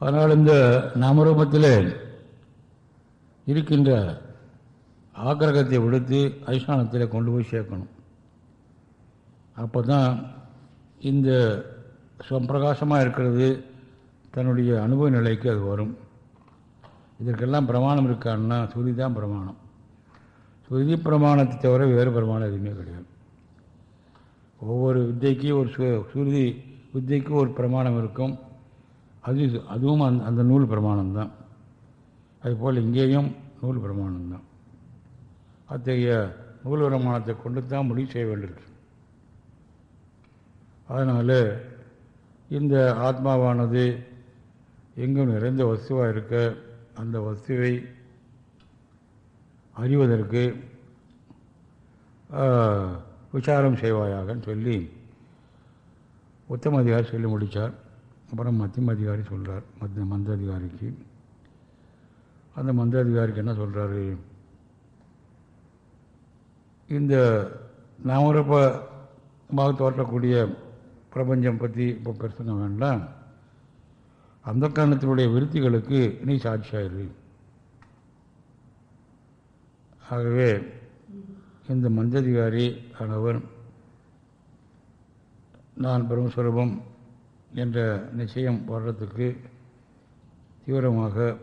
அதனால் இந்த நாமரூபத்தில் இருக்கின்ற ஆக்கிரகத்தை விடுத்து அதிஷ்டானத்தில் கொண்டு போய் சேர்க்கணும். அப்போ தான் இந்த சம்பிரகாசமாக இருக்கிறது தன்னுடைய அனுபவ நிலைக்கு அது வரும். இதற்கெல்லாம் பிரமாணம் இருக்கான்னா சுருதி தான் பிரமாணம். சுருதி பிரமாணத்தை தவிர வேறு பிரமாணம் எதுவுமே கிடையாது. ஒவ்வொரு வித்தைக்கும் ஒரு சு சுருதி வித்தைக்கும் ஒரு பிரமாணம் இருக்கும். அது அதுவும் அந்த அந்த நூல் பிரமாணம்தான். அதுபோல் இங்கேயும் நூல் பிரமாணம்தான். அத்தகைய நூல் பிரமாணத்தை கொண்டு தான் முடிவு செய்ய வேண்டியிருக்கு. அதனால் இந்த ஆத்மாவானது எங்கும் நிறைந்த வஸ்துவாக இருக்க அந்த வஸ்துவை அறிவதற்கு விசாரம் செய்வாயாகன்னு சொல்லி உத்தம அதிகாரி சொல்லி முடித்தார் அப்புறம் மத்தியம அதிகாரி சொல்கிறார் மத்திய மந்த அதிகாரிக்கு. அந்த மந்த அதிகாரிக்கு என்ன சொல்கிறாரு இந்த நாமரூபமாக தோற்றக்கூடிய பிரபஞ்சம் பற்றி இப்போ பேசுங்க வேண்டாம் அந்த காரணத்தினுடைய விருத்திகளுக்கு நீ சாட்சியாயிரு. ஆகவே இந்த மந்ததிகாரி ஆனவன் நான் பிரம்மஸ்வரூபம் என்ற நிச்சயம் வர்றதுக்கு தீவிரமாக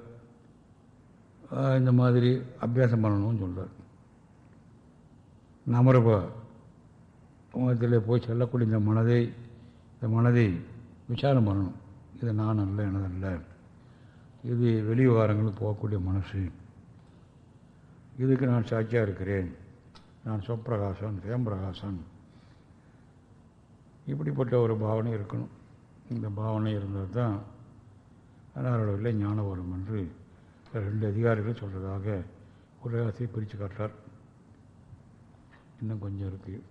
இந்த மாதிரி அபியாசம் பண்ணணும்னு சொல்கிறார் நமரப உலகத்தில் போய் செல்லக்கூடிய இந்த மனதை இந்த மனதை விசாரம் பண்ணணும். இது நான் அல்ல எனதல்ல இது வெளி விவகாரங்களுக்கு போகக்கூடிய மனசு. இதுக்கு நான் சாட்சியாக இருக்கிறேன். நான் சொப்பிரகாசன் சுயம்பிரகாசன் இப்படிப்பட்ட ஒரு பாவனை இருக்கணும். இந்த பாவனை இருந்தால் தான் அனாரளவில் ஞானம் வரும் என்று ரெண்டு அதிகாரிகள் சொல்கிறதாக ஒரு ஆசையை பிரித்து காட்டார் இன்னும் கொஞ்சம் இருக்குது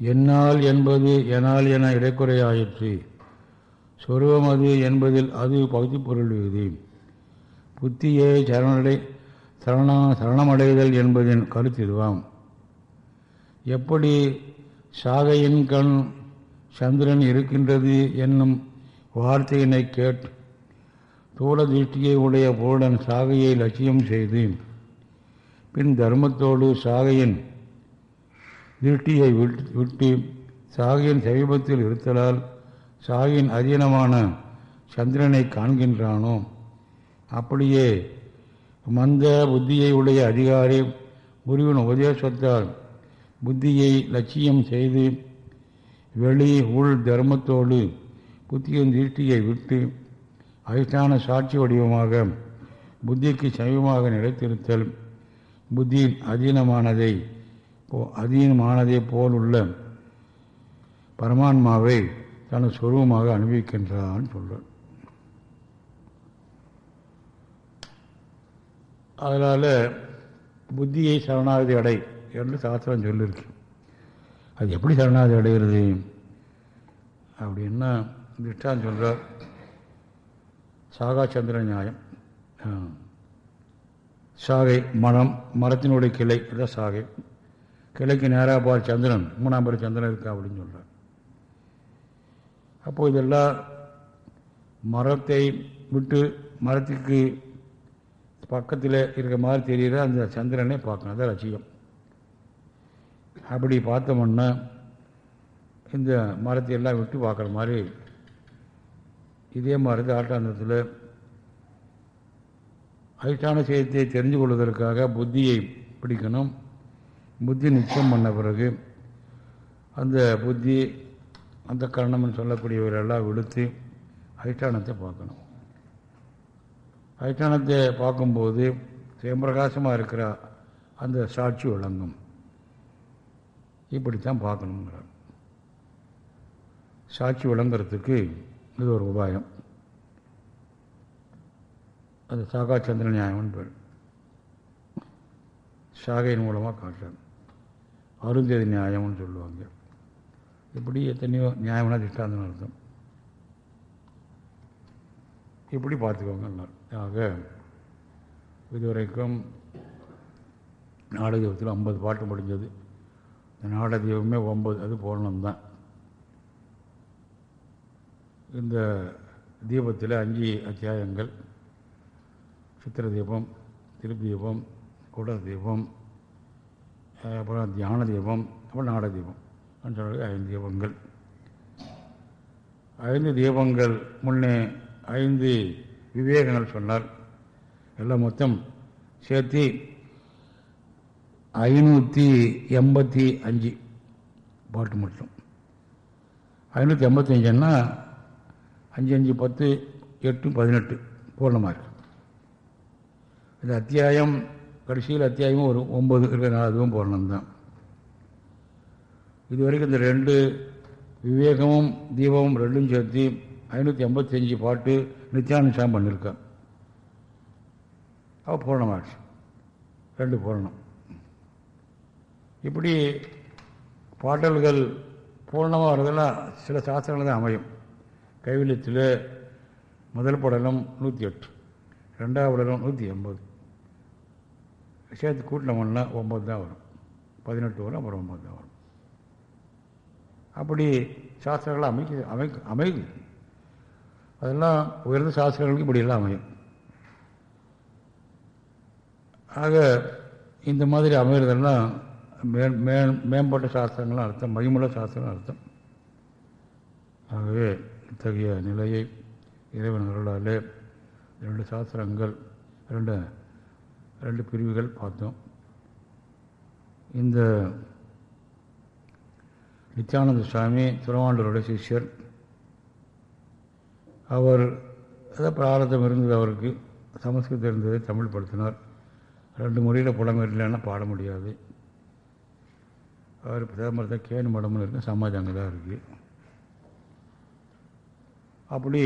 என்னால் என்பது எனால் என இடைக்குறையாயிற்று. சொருவம் அது என்பதில் அது பகுதி பொருள் விதி. புத்தியை சரணடை சரணா சரணமடைதல் என்பதின் கருத்து இதுவாம் எப்படி சாகையின் கண் சந்திரன் இருக்கின்றது என்னும் வார்த்தையினை கேட் தூள திருஷ்டியை உடைய பொருடன் சாகையை லட்சியம் செய்து பின் தர்மத்தோடு சாகையின் திருஷ்டியை விட்டு சாகையின் சமீபத்தில் இருத்தலால் சாகையின் அதீனமான சந்திரனை காண்கின்றானோ அப்படியே மந்த புத்தியை உடைய அதிகாரி குருவின் உபதேசத்தால் புத்தியை லட்சியம் செய்து வெளி உள் தர்மத்தோடு புத்தியின் திருஷ்டியை விட்டு அதிஷ்டான சாட்சி வடிவமாக புத்திக்கு சமீபமாக நிலைத்திருத்தல் புத்தியின் அதீனமானதை அதீனமானதை போலுள்ள பரமான்மாவை தனது சொருபமாக அனுபவிக்கின்றான் சொல்றான். அதனால் புத்தியை சரணாகதி அடை என்று சாஸ்திரம் சொல்லியிருக்கு அது எப்படி சரணாகதி அடைகிறது? அப்படின்னா திருஷ்டான் சொல்கிறார் சாகாச்சந்திர நியாயம். சாகை மனம் மரத்தினுடைய கிளை அதான் சாகை. கிளைக்கு நேராக பார் சந்திரன் மூணாம் பேர் சந்திரன் இருக்கா அப்படின்னு சொல்கிறார் அப்போது இதெல்லாம் மரத்தை விட்டு மரத்துக்கு பக்கத்தில் இருக்கிற மாதிரி தெரிகிற அந்த சந்திரனை பார்க்கணும். அதான் லட்சியம். அப்படி பார்த்தோம்னா இந்த மரத்தை எல்லாம் விட்டு பார்க்குற மாதிரி இதே மாதிரி தான் ஆட்டாந்தத்தில் அதிஷ்டான செய்தியை தெரிஞ்சு கொள்வதற்காக புத்தியை பிடிக்கணும். புத்தி நிச்சயம் பண்ண பிறகு அந்த புத்தி அந்த கரணம்னு சொல்லக்கூடியவரெல்லாம் விடுத்து அதிஷ்டானத்தை பார்க்கணும். அதிஷ்டானத்தை பார்க்கும்போது சுயம்பிரகாசமாக இருக்கிற அந்த சாட்சி விளங்கும். இப்படித்தான் பார்க்கணுங்கிறார் சாட்சி விளங்குறதுக்கு இது ஒரு உபாயம். அது சாகா சந்திர நியாயம்னு பேர். சாகையின் மூலமாக காட்டுறாங்க அருந்ததி நியாயம்னு சொல்லுவாங்க. இப்படி எத்தனையோ நியாயம்னா திஷ்டாந்தம் அர்த்தம் இப்படி பார்த்துக்கோங்க ஆக இதுவரைக்கும் நாடகத்தில் ஐம்பது பாட்டு முடிஞ்சது. இந்த நாடதீபமே ஒம்பது அது பூர்ணம்தான். இந்த தீபத்தில் அஞ்சு அத்தியாயங்கள். சித்திர தீபம் திருத்தீபம் குட தீபம் அப்புறம் தியான தீபம் அப்புறம் நாட தீபம் சொல்கிறது ஐந்து தீபங்கள். ஐந்து தீபங்கள் முன்னே ஐந்து விவேகங்கள் சொன்னார். எல்லாம் மொத்தம் சேர்த்து ஐநூற்றி எண்பத்தி அஞ்சு பாட்டு மட்டும். ஐநூற்றி எண்பத்தஞ்சுன்னா அஞ்சு அஞ்சு பத்து எட்டு பதினெட்டு பூர்ணமாக இருக்கு இந்த அத்தியாயம் கடைசியில் அத்தியாயமும் ஒரு ஒம்பது இருக்கிற அதுவும் பூர்ணம்தான் இது வரைக்கும் இந்த ரெண்டு விவேகமும் தீபமும் ரெண்டும் சேர்த்து ஐநூற்றி எண்பத்தஞ்சு பாட்டு நித்யானுஷாம் பண்ணியிருக்கார். அவள் பூர்ணமாகிடுச்சு ரெண்டு பூர்ணம். இப்படி பாடல்கள் பூர்ணமாக வரதெல்லாம் சில சாஸ்திரங்கள் தான் அமையும். கைவிலியத்தில் முதல் படலம் நூற்றி எட்டு ரெண்டாவது படலம் நூற்றி எண்பது சேர்த்து கூட்டினோம்னா ஒம்பது தான் வரும். பதினெட்டு வரும் அப்புறம் ஒம்பது தான் வரும். அப்படி சாஸ்திரங்கள் அமைக்க அமைக்க அமைக்குது அதெல்லாம் உயர்ந்த சாஸ்திரங்களுக்கு இப்படியெல்லாம் அமையும். ஆக இந்த மாதிரி அமைகிறதெல்லாம் மே மே மேம்பட்ட சாஸ்திரங்களும் அர்த்தம் மகிமுள்ள சாஸ்திரம் அர்த்தம். ஆகவே இத்தகைய நிலையை இறைவன் அருளாலே இரண்டு சாஸ்திரங்கள் ரெண்டு ரெண்டு பிரிவுகள் பார்த்தோம். இந்த நித்யானந்த சுவாமி திருவாண்டூருடைய சிஷ்யர் அவர் அதான் பிராரதம் இருந்தது அவருக்கு. சமஸ்கிருதம் இருந்ததை தமிழ் படுத்தினார். ரெண்டு முறையில் புலமையில்லைன்னா பாட முடியாது. அவர் பிரதமர் கேணு மடம்னு இருக்கு சமாஜம் அங்கே தான் இருக்குது அப்படி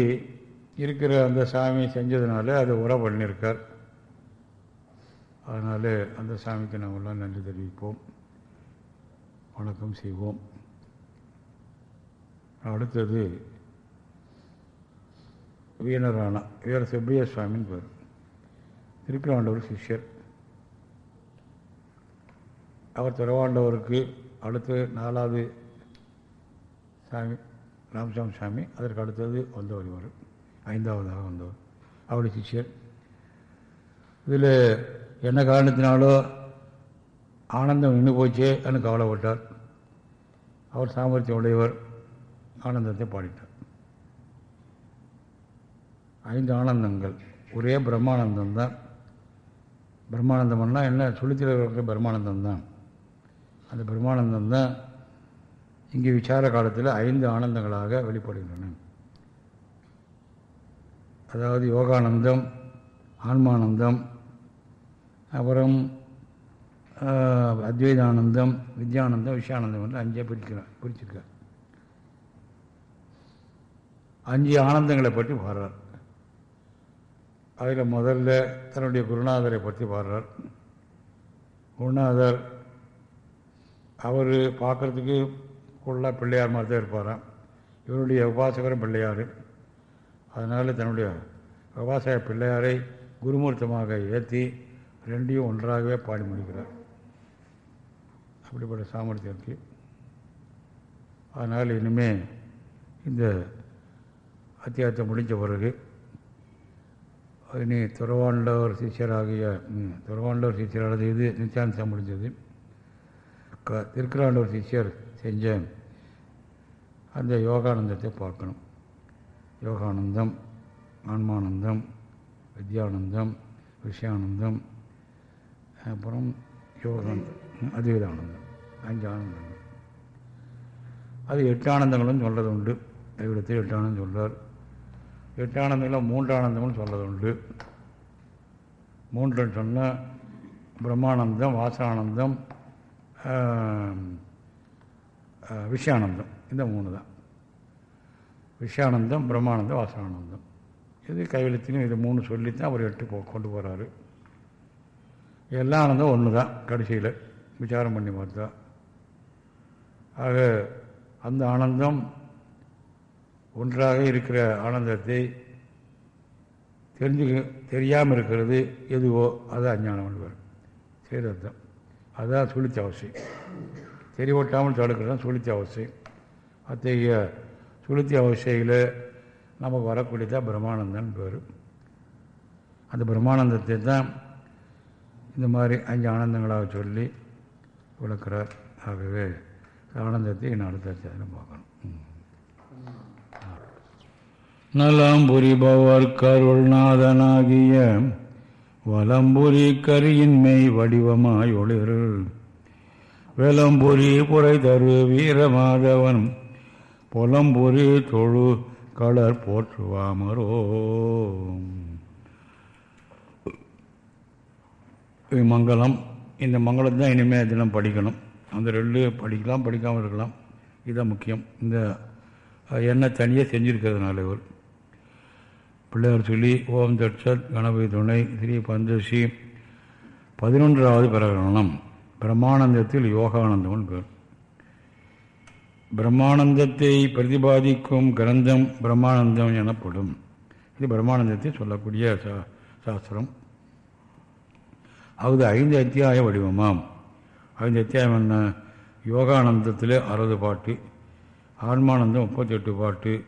இருக்கிற அந்த சாமி செஞ்சதுனால அதை உரை பண்ணியிருக்கார். அதனால் அந்த சாமிக்கு நாங்கள்லாம் நன்றி தெரிவிப்போம். வணக்கம் செய்வோம். அடுத்தது வீணரானா இவர் சுப்பிரிய சுவாமின்னு பேர். திருப்பிராண்டவர் சிஷ்யர். அவர் துறவாண்டவருக்கு அடுத்து நாலாவது சாமி ராமசாமி சாமி அதற்கு அடுத்தது வந்தவர் இவர். ஐந்தாவதாக வந்தவர். அவருடைய சிஷ்யர். இதில் என்ன காரணத்தினாலோ ஆனந்தம் நின்று போச்சே என்று கவலைப்பட்டார். அவர் சாமர்த்தியம் உடையவர் ஆனந்தத்தை பாடிட்டார். ஐந்து ஆனந்தங்கள். ஒரே பிரம்மானந்தம் தான் பிரம்மானந்தம்னா என்ன? சொல்லித்தர பிரம்மானந்தம் தான் அந்த பிரம்மானந்தம் தான் இங்கே விசார காலத்தில் ஐந்து ஆனந்தங்களாக வெளிப்படுகின்றன. அதாவது யோகானந்தம் ஆன்மானந்தம் அப்புறம் அத்வைதானந்தம் வித்யானந்தம் விஷயானந்தம் என்று அஞ்சே பிரிக்கிறார் பிரிச்சிருக்கார். அஞ்சு ஆனந்தங்களை பற்றி வர்றார் அதில் முதல்ல தன்னுடைய குருநாதரை பற்றி பாடுறார். குருநாதர் அவர் பார்க்குறதுக்கு ஃபுல்லாக பிள்ளையார் மாதிரி தான் இருப்பாராம். இவருடைய உபாசகரும் பிள்ளையார். அதனால் தன்னுடைய விவசாய பிள்ளையாரை குருமூர்த்தமாக ஏற்றி ரெண்டையும் ஒன்றாகவே பாடி முடிக்கிறார். அப்படிப்பட்ட சாமர்த்தியம் இருக்கு. அதனால் இனிமேல் இந்த அத்தியாயத்தை முடிஞ்ச பிறகு இனி துறவாண்டவர் சிஷியராகிய துறவாண்டவர் சிஷியரானது இது நித்தியானசம் முடிஞ்சது. க திருக்குறாண்டவர் சிஷியர் செஞ்ச அந்த யோகானந்தத்தை பார்க்கணும். யோகானந்தம் ஆன்மானந்தம் வித்யானந்தம் விஷயானந்தம் அப்புறம் யோகானந்தம் அத்வைதானந்தம் அஞ்சு ஆனந்தங்கள் அது எட்டு ஆனந்தங்களும் சொல்கிறது உண்டு இவ்விடத்தில் எட்டு ஆனந்தம் சொல்கிறார் எட்டு ஆனந்தங்களும் மூன்று ஆனந்தம்னு சொல்கிறது உண்டு மூன்றுன்னு சொன்னால் பிரம்மானந்தம் வாசானந்தம் விஷயானந்தம். இந்த மூணு தான். விஷயானந்தம் பிரம்மானந்தம் வாசானந்தம். இது கைவெளித்திலும் இது மூணு சொல்லித்தான் அவர் எட்டு போ கொண்டு போகிறாரு எல்லா ஆனந்தம் ஒன்று தான் கடைசியில். விசாரம் பண்ணி பார்த்தா. ஆக அந்த ஆனந்தம் ஒன்றாக இருக்கிற ஆனந்தத்தை தெரிஞ்சு தெரியாமல் இருக்கிறது எதுவோ அது அஞ்ஞானம் வரும். சரி அதுதான் சுழித்த அவசியம். தெரிவட்டாமல் தடுக்கிறது தான் சுளுத்தி அவசியம். அத்தகைய சுளுத்தி அவசியில் நமக்கு வரக்கூடியதான் பிரம்மானந்தன் பேர். அந்த பிரம்மானந்தத்தை தான் இந்த மாதிரி அஞ்சு ஆனந்தங்களாக சொல்லி விளக்கிறார். ஆகவே ஆனந்தத்தை நான் அடுத்த அத்தியாயம் பார்க்கணும். நலம்புரிபவர் கருள்நாதனாகிய வலம்புரி கரியின்மை வடிவமாய் ஒளிருள். வெலம்புரி புரை தரு வீரமாதவன் புலம்புரி தொழு கலர் போற்றுவாமரோ. மங்களம். இந்த மங்களம் தான் இனிமேல் தினம் படிக்கணும். அந்த ரெண்டு படிக்கலாம் படிக்காமல் இருக்கலாம். இதுதான் முக்கியம். இந்த என்ன தனியாக செஞ்சுருக்கிறதுனால இவர். பிள்ளையார் சொல்லி ஓம் தட்சத் கணபதி துணை ஸ்ரீ பஞ்சசி. பதினொன்றாவது பிரகரணம். பிரம்மானந்தத்தில் யோகானந்தம்னு பேர். பிரம்மானந்தத்தை பிரதிபாதிக்கும் கிரந்தம் பிரம்மானந்தம் எனப்படும். இது பிரம்மானந்தத்தை சொல்லக்கூடிய சாஸ்திரம். அது ஐந்து அத்தியாய வடிவமாம். ஐந்து அத்தியாயம் என்ன? யோகானந்தத்தில் அறுபது பாட்டு ஆன்மானந்தம் முப்பத்தெட்டு பாட்டு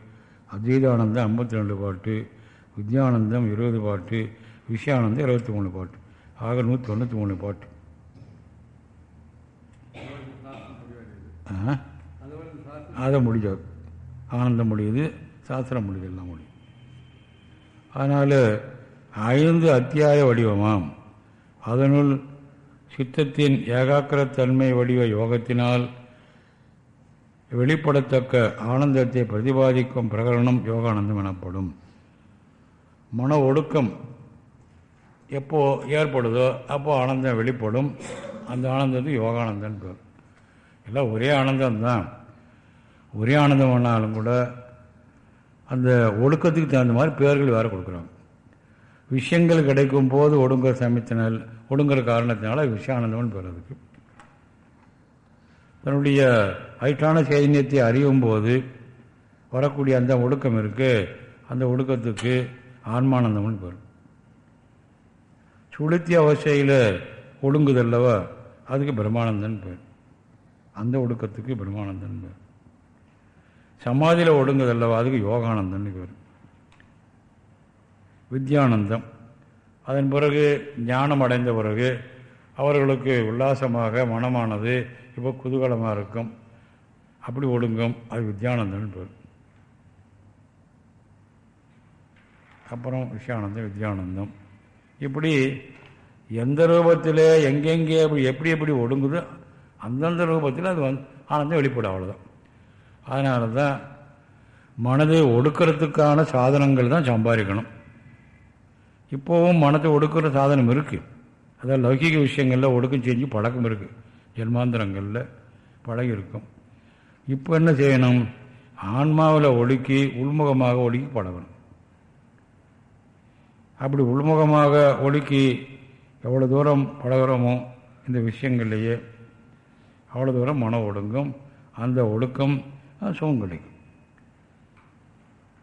அத்வைதானந்தம் ஐம்பத்தி ரெண்டு பாட்டு வித்யானந்தம் இருபது பாட்டு விஷயானந்தம் இருபத்தி மூணு பாட்டு. ஆக நூற்றி தொண்ணூற்றி மூணு பாட்டு. அதை முடிஞ்சது ஆனந்தம் முடியுது சாஸ்திரம் முடியுது எல்லாம் முடியும் அதனால் ஐந்து அத்தியாய வடிவமாம். அதனுள் சித்தத்தின் ஏகாக்கிரத்தன்மை வடிவ யோகத்தினால் வெளிப்படத்தக்க ஆனந்தத்தை பிரதிபாதிக்கும் பிரகரணம் யோகானந்தம் எனப்படும். மன ஒடுக்கம் எப்போ ஏற்படுதோ அப்போ ஆனந்தம் வெளிப்படும். அந்த ஆனந்தத்துக்கு யோகானந்தன் பேர். எல்லாம் ஒரே ஆனந்தம்தான். ஒரே ஆனந்தம் பண்ணாலும் கூட அந்த ஒடுக்கத்துக்கு தகுந்த மாதிரி பேர்கள் வேறு கொடுக்குறாங்க. விஷயங்கள் கிடைக்கும் போது ஒடுங்குற சமயத்தினால் ஒடுங்குற காரணத்தினால விஷயானந்தம்னு பேர் அதுக்கு. தன்னுடைய ஐட்டான சைதன்யத்தை அறியும் போது வரக்கூடிய அந்த ஒடுக்கம் இருக்குது அந்த ஒடுக்கத்துக்கு ஆன்மானந்தம்னு பேர் சுளுத்தி அவசையில் ஒடுங்குதல்லவா அதுக்கு பிரம்மானந்தன் பேர். அந்த ஒடுக்கத்துக்கு பிரம்மானந்தன் பேர். சமாதியில் ஒடுங்குதல்லவா அதுக்கு யோகானந்தன் பேர். வித்யானந்தம். அதன் பிறகு ஞானம் அடைந்த பிறகு அவர்களுக்கு உல்லாசமாக மனமானது இப்போ குதூகலமாக இருக்கும். அப்படி ஒடுங்கும் அது வித்யானந்தன் பேர். அப்புறம் விஷயானந்தம் வித்யானந்தம். இப்படி எந்த ரூபத்தில் எங்கெங்கே எப்படி எப்படி ஒடுங்குதோ அந்தந்த ரூபத்தில் அது வந்து ஆனந்தம் வெளிப்படும் அவ்வளோதான் அதனால தான் மனதை ஒடுக்கிறதுக்கான சாதனங்கள் தான் சம்பாதிக்கணும். இப்போவும் மனத்தை ஒடுக்கிற சாதனம் இருக்குது அதாவது லௌகிக விஷயங்களில் ஒடுக்கம் செஞ்சு பழக்கம் இருக்குது ஜென்மாந்திரங்களில் பழகி இருக்கும். இப்போ என்ன செய்யணும்? ஆன்மாவில் ஒடுக்கி உள்முகமாக ஒடுக்கி பழகணும். அப்படி உள்முகமாக ஒழுக்கி எவ்வளோ தூரம் பழகிறோமோ இந்த விஷயங்கள்லேயே அவ்வளோ தூரம் மனம் ஒடுங்கும். அந்த ஒழுக்கம் சுகம் கிடைக்கும்.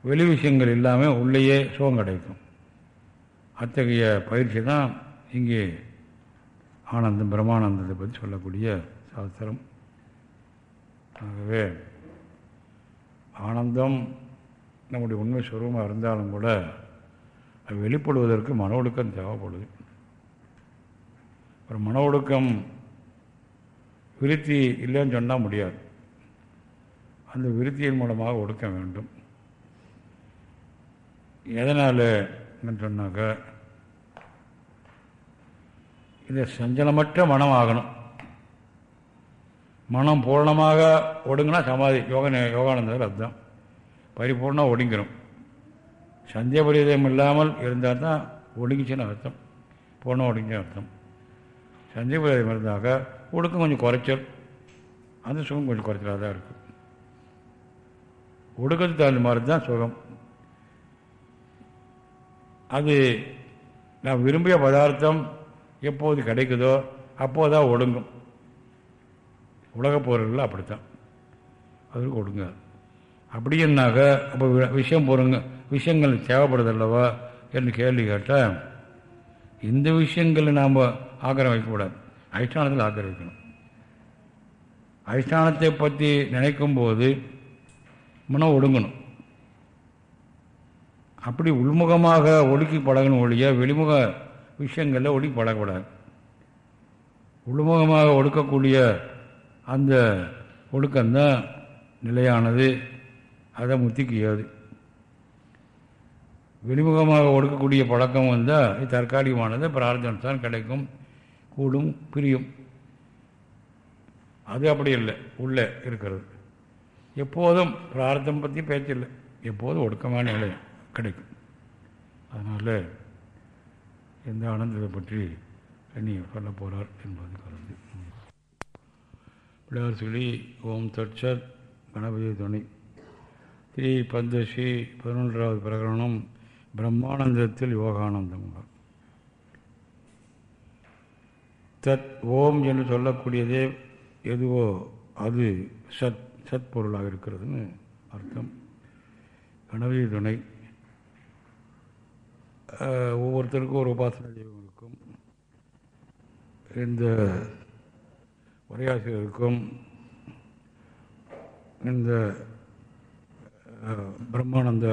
வெளி விஷயங்கள் இல்லாமல் உள்ளேயே சுகம் கிடைக்கும். அத்தகைய பயிற்சி தான் இங்கே ஆனந்தம் பிரம்மானந்தத்தை பற்றி சொல்லக்கூடிய சாஸ்திரம். ஆகவே ஆனந்தம் நம்முடைய உண்மை சுரூபமாக இருந்தாலும் கூட வெளிப்படுவதற்கு மன ஒழுக்கம் தேவைப்படுது. ஒரு மன ஒழுக்கம் விருத்தி இல்லைன்னு சொன்னால் முடியாது. அந்த விருத்தியின் மூலமாக ஒடுக்க வேண்டும். எதனால் சொன்னாக்க இது சஞ்சலமற்ற மனம் ஆகணும் மனம் பூர்ணமாக ஒடுங்கினா சமாதி யோக யோகானந்தர் அதுதான். பரிபூர்ணமாக ஒடுங்கிடும் சந்தேகபரிதம் இல்லாமல் இருந்தால் தான் ஒடுங்கிச்சுன்னு அர்த்தம். பூர்ணம் ஒடுங்கிச்சு அர்த்தம். சந்தேகபரிதம் இருந்தாக்க ஒடுக்கம் கொஞ்சம் குறைச்சல். அந்த சுகம் கொஞ்சம் குறைச்சலாக தான் இருக்கும். ஒடுக்கத்துக்கு தகுந்த மாதிரி தான் சுகம். அது நான் விரும்பிய பதார்த்தம் எப்போது கிடைக்குதோ அப்போது தான் ஒடுங்கும். உலகப் பொருள்கள் அப்படித்தான். அதுக்கு ஒடுங்காது. அப்படின்னாக்க அப்போ விஷயம் பொருங்க விஷயங்கள் தேவைப்படுதல்லவா என்று கேள்வி கேட்டால் இந்த விஷயங்களை நாம் ஆக்கிரம் வைக்கக்கூடாது. அதிஷ்டானத்தில் ஆக்கிரமிக்கணும் அதிஷ்டானத்தை பற்றி நினைக்கும் போது மனம் ஒடுங்கணும். அப்படி உள்முகமாக ஒடுக்கி பழகணும் ஒழிய வெளிமுக விஷயங்களில் ஒடுக்கி பழகக்கூடாது உள்முகமாக ஒடுக்கக்கூடிய அந்த ஒடுக்கம்தான் நிலையானது. அதை முத்திக்கு ஏது வெளிமுகமாக ஒடுக்கக்கூடிய பழக்கம் வந்தால் தற்காலிகமானது பிரார்த்தனை தான் கிடைக்கும் கூடும் பிரியும். அது அப்படி இல்லை உள்ளே இருக்கிறது. எப்போதும் பிரார்த்தம் பற்றி பேச்சில்லை எப்போதும் ஒடுக்கமான நிலை கிடைக்கும். அதனால் எந்த ஆனந்தத்தை பற்றி நீ சொல்ல போகிறார் என்பது கருது பிள்ளையார் சொல்லி ஓம் தட்சத் கணபதி துணை. ஸ்ரீ பந்தசி பதினொன்றாவது பிரகரணம் பிரம்மானந்தத்தில் யோகானந்தம் தத் ஓம் என்று சொல்லக்கூடியதே எதுவோ அது சத் சத் பொருளாக இருக்கிறதுன்னு அர்த்தம். கனவு துணை. ஒவ்வொருத்தருக்கும் ஒரு உபாசன தெய்வம் இருக்கும். இந்த உரையாசிரியருக்கும் இந்த பிரம்மானந்த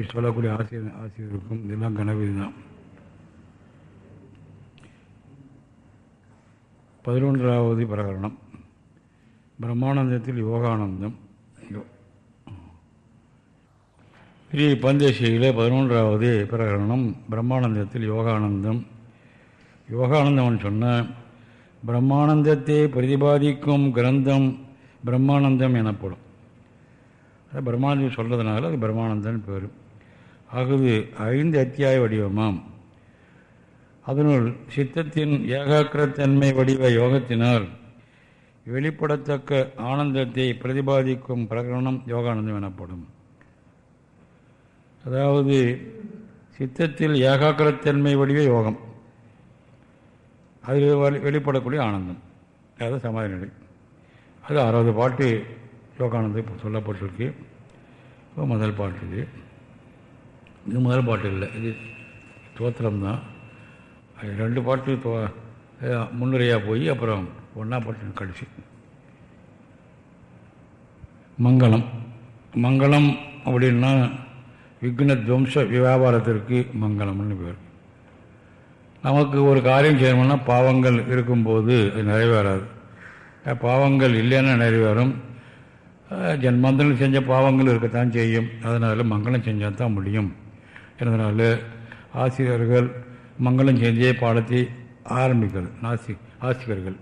சொல்லக்கூடிய ஆசிரியர் ஆசிரியருக்கும் இதெல்லாம் கனவு இதுதான் பதினொன்றாவது பிரகரணம். பிரம்மானந்தத்தில் யோகானந்தம். ஸ்ரீ பந்தேசியில் பதினொன்றாவது பிரகரணம். பிரம்மானந்தத்தில் யோகானந்தம். யோகானந்தம்னு சொன்ன பிரம்மானந்தத்தை பிரதிபாதிக்கும் கிரந்தம் பிரம்மானந்தம் எனப்படும். பிரம்மானந்தம் சொல்கிறதுனால அது பிரம்மானந்தன் பெரும் அகுது ஐந்து அத்தியாய வடிவமாம். அதனுள் சித்தத்தின் ஏகாக்கிரத்தன்மை வடிவ யோகத்தினால் வெளிப்படத்தக்க ஆனந்தத்தை பிரதிபாதிக்கும் பிரகரணம் யோகானந்தம் எனப்படும். அதாவது சித்தத்தில் ஏகாக்கிரத்தன்மை வடிவ யோகம். அதில் வெளிப்படக்கூடிய ஆனந்தம். அது சமாதி நிலை அது அறுபது பாட்டு யோகானந்தம் சொல்லப்பட்டிருக்கு. முதல் பாட்டு இது. இது முதல் பாட்டு இல்லை. இது தோத்திரம்தான் ரெண்டு பாட்டு தோ முன்னுரையாக போய் அப்புறம் ஒன்றா பாட்டு கழிச்சு. மங்களம். மங்களம் அப்படின்னா விக்ன துவம்ச வியாபாரத்திற்கு மங்களம்னு பேர். நமக்கு ஒரு காரியம் செய்யணும்னா பாவங்கள் இருக்கும்போது அது நிறைவேறாது. பாவங்கள் இல்லைன்னா நிறைவேறும். ஜென்மாந்தங்கள் செஞ்ச பாவங்கள் இருக்கத்தான் செய்யும். அதனால் மங்களம் செஞ்சால் தான் முடியும். என்பதனால் ஆசிரியர்கள் மங்களம் செஞ்சே பாடத்தை ஆரம்பிக்கிறது நாசி ஆசிரியர்கள்.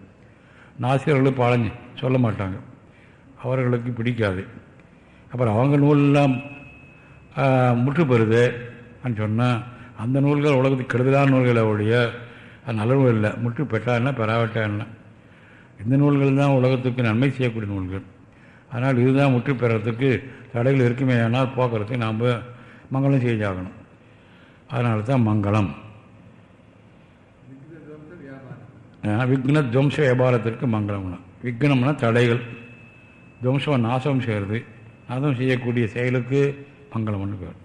நாசிரியர்கள் பாடம் சொல்ல மாட்டாங்க. அவர்களுக்கு பிடிக்காது. அப்புறம் அவங்க நூலெல்லாம் முற்று பெறுது சொன்னால் அந்த நூல்கள் உலகத்துக்கு கெடுதலான நூல்களை ஒழிய அது நல்ல நூல் இல்லை. முற்று பெற்றா என்ன பெறாவிட்டா என்ன? இந்த நூல்கள் தான் உலகத்துக்கு நன்மை செய்யக்கூடிய நூல்கள். அதனால் இதுதான் முற்று பெறத்துக்கு தடைகள் இருக்குமே ஆனால் போக்குறதுக்கு நாம் மங்களம் செஞ்சாகணும் அதனால தான் மங்களம் விக்ன துவம்ச வியாபாரத்திற்கு மங்களம்னா விக்னம்னா தடைகள். துவம்சம் நாசம் செய்கிறது நாசம் செய்யக்கூடிய செயலுக்கு மங்களம்னு பேர்.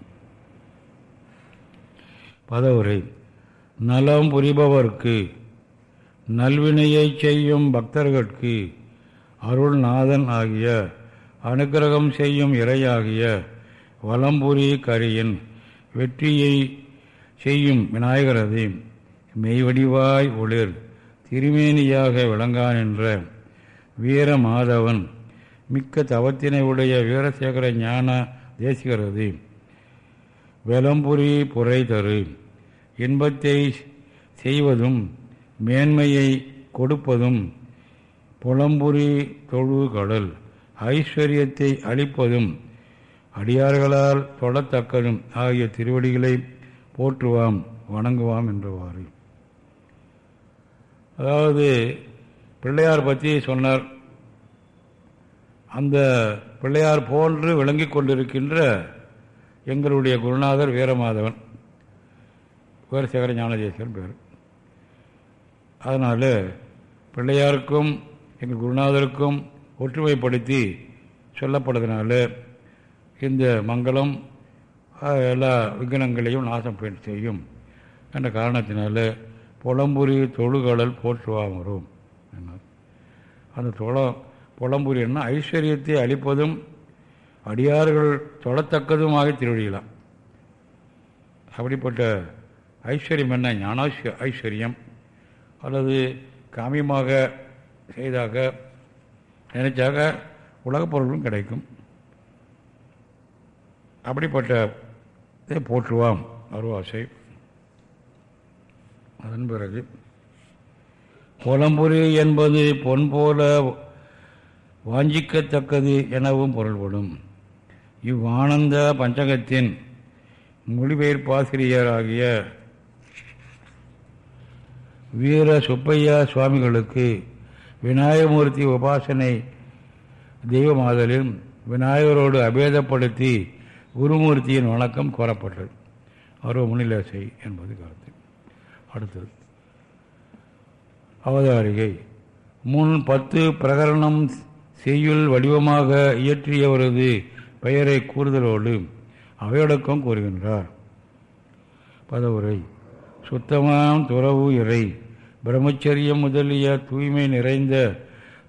பதவுரை. நலம் புரிபவர்க்கு நல்வினையை செய்யும் பக்தர்களுக்கு அருள்நாதன் ஆகிய அனுக்கிரகம் செய்யும் இறையாகிய வலம்புரி கரியின் வெற்றியை செய்யும் விநாயகரது மெய்வடிவாய் ஒளிர் திருமேனியாக விளங்கான் என்ற வீரமாதவன் மிக்க தவத்தினை உடைய வீரசேகர ஞான தேசிகரது வெலம்புரி புரை தரு இன்பத்தை செய்வதும் மேன்மையை கொடுப்பதும் புலம்புரி தொழு கடல் ஐஸ்வர்யத்தை அளிப்பதும் அடியார்களால் தொடத்தக்கதும் ஆகிய திருவடிகளை போற்றுவாம் வணங்குவாம் என்றவாறு. அதாவது பிள்ளையார் பற்றி சொன்னார். அந்த பிள்ளையார் போன்று விளங்கி கொண்டிருக்கின்ற எங்களுடைய குருநாதர் வீரமாதவன் வீரசேகர ஞானதேசன் பேர். அதனால் பிள்ளையாருக்கும் எங்கள் குருநாதருக்கும் ஒற்றுமைப்படுத்தி சொல்லப்படுறதுனால இந்த மங்களம் எல்லா விக்னங்களையும் நாசம் செய்யும் என்ற காரணத்தினால புலம்புரி தொழுகடல் போற்றுவா வரும் அந்த தொழ புலம்புரியன்னா ஐஸ்வர்யத்தை அளிப்பதும் அடியார்கள் தொடத்தக்கதுமாக திருவடியலாம் அப்படிப்பட்ட ஐஸ்வர்யம் என்ன? ஞானாஸ்ய ஐஸ்வர்யம். அல்லது காமியமாக செய்தாக நினைச்சாக உலகப் பொருளும் கிடைக்கும். அப்படிப்பட்ட இதை போற்றுவாம். அருவாசை. அதன் பிறகு புலம்புரி என்பது பொன் போல வாஞ்சிக்கத்தக்கது எனவும் பொருள்படும். இவ்வானந்த பஞ்சகத்தின் மொழிபெயர்ப்பாசிரியராகிய வீர சுப்பையா சுவாமிகளுக்கு விநாயகமூர்த்தி உபாசனை தெய்வமாதலில் விநாயகரோடு அபேதப்படுத்தி குருமூர்த்தியின் வணக்கம் கோரப்பட்டது. அவரோ முன்னிலேசை என்பது கருத்து. அடுத்தது அவதாரிகை. முன் பத்து பிரகரணம் செய்யுள் வடிவமாக இயற்றியவரது பெயரை கூறுதலோடு அவையடக்கம் கூறுகின்றார். பதவுரை சுத்தமான துறவு இறை பிரம்மச்சரியம் முதலிய தூய்மை நிறைந்த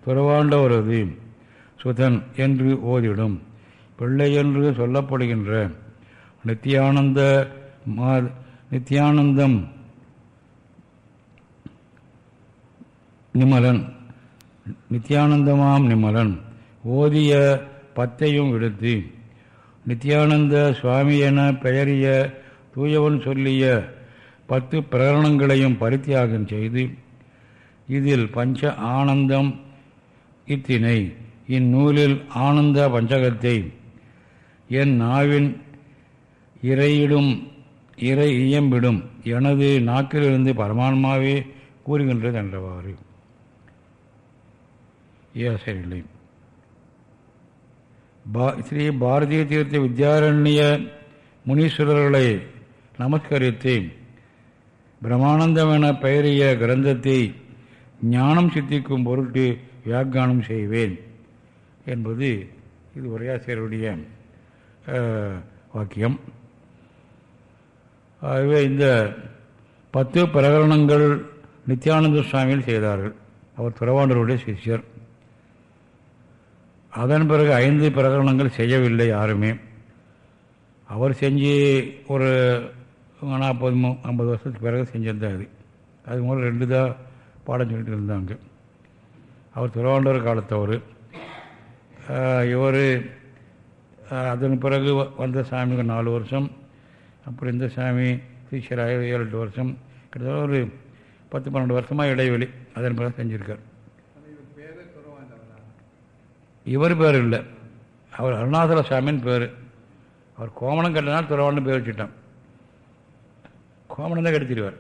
துறவாண்டவரது சுதன் என்று ஓதிடும். பிள்ளை என்று சொல்லப்படுகின்ற நித்தியானந்த மா நித்தியானந்தம் நிமலன். நித்தியானந்தமாம் நிமலன். ஓதிய பத்தையும் விடுத்து. நித்தியானந்த சுவாமி என பெயரிய தூயவன் சொல்லிய பத்து பிரகரணங்களையும் பரித்தியாகம் செய்து இதில் பஞ்ச ஆனந்தம் இத்தினை. இந்நூலில் ஆனந்த பஞ்சகத்தை என் நாவின் இறையிடும் இறை இயம்பிடும் எனது நாக்கிலிருந்து பரமான்மாவே கூறுகின்றது என்றவாறு. ஏசரில்லை பா ஸ்ரீ பாரதிய தீர்த்த வித்யாரண்ய முனீஸ்வரர்களை நமஸ்கரித்து பிரமானந்தமென பெயரிய கிரந்தத்தை ஞானம் சித்திக்கும் பொருட்டு வியாக்கியானம் செய்வேன் என்பது இது உரையாசிரியருடைய வாக்கியம். ஆகவே இந்த பத்து பிரகரணங்கள் நித்யானந்த சுவாமியில் செய்தார்கள். அவர் துறவாண்டருடைய சிஷ்யர். அதன் பிறகு ஐந்து பிரகரணங்கள் செய்யவில்லை யாருமே. அவர் செஞ்சு ஒரு நாற்பது ஐம்பது வருஷத்துக்கு பிறகு செஞ்சிருந்தார் அது. அது ரெண்டு தான் பாடம் சொல்லிட்டு இருந்தாங்க. அவர் துறவாண்டவர் காலத்தவர். இவர் அதன் பிறகு வந்த சாமிக்கு நாலு வருஷம். அப்புறம் இந்த சாமி டீச்சராக ஏழு எட்டு வருஷம். கிட்டத்தட்ட ஒரு பத்து பன்னெண்டு வருஷமாக இடைவெளி. அதன் பிறகு செஞ்சுருக்கார். இவர் பேர் இல்லை. அவர் அருணாசல சாமின்னு பேர். அவர் கோமணம் கட்டினால் துறவாண்டு பேர் வச்சுட்டான். கோமணம் தான் கெடுத்துடுவார்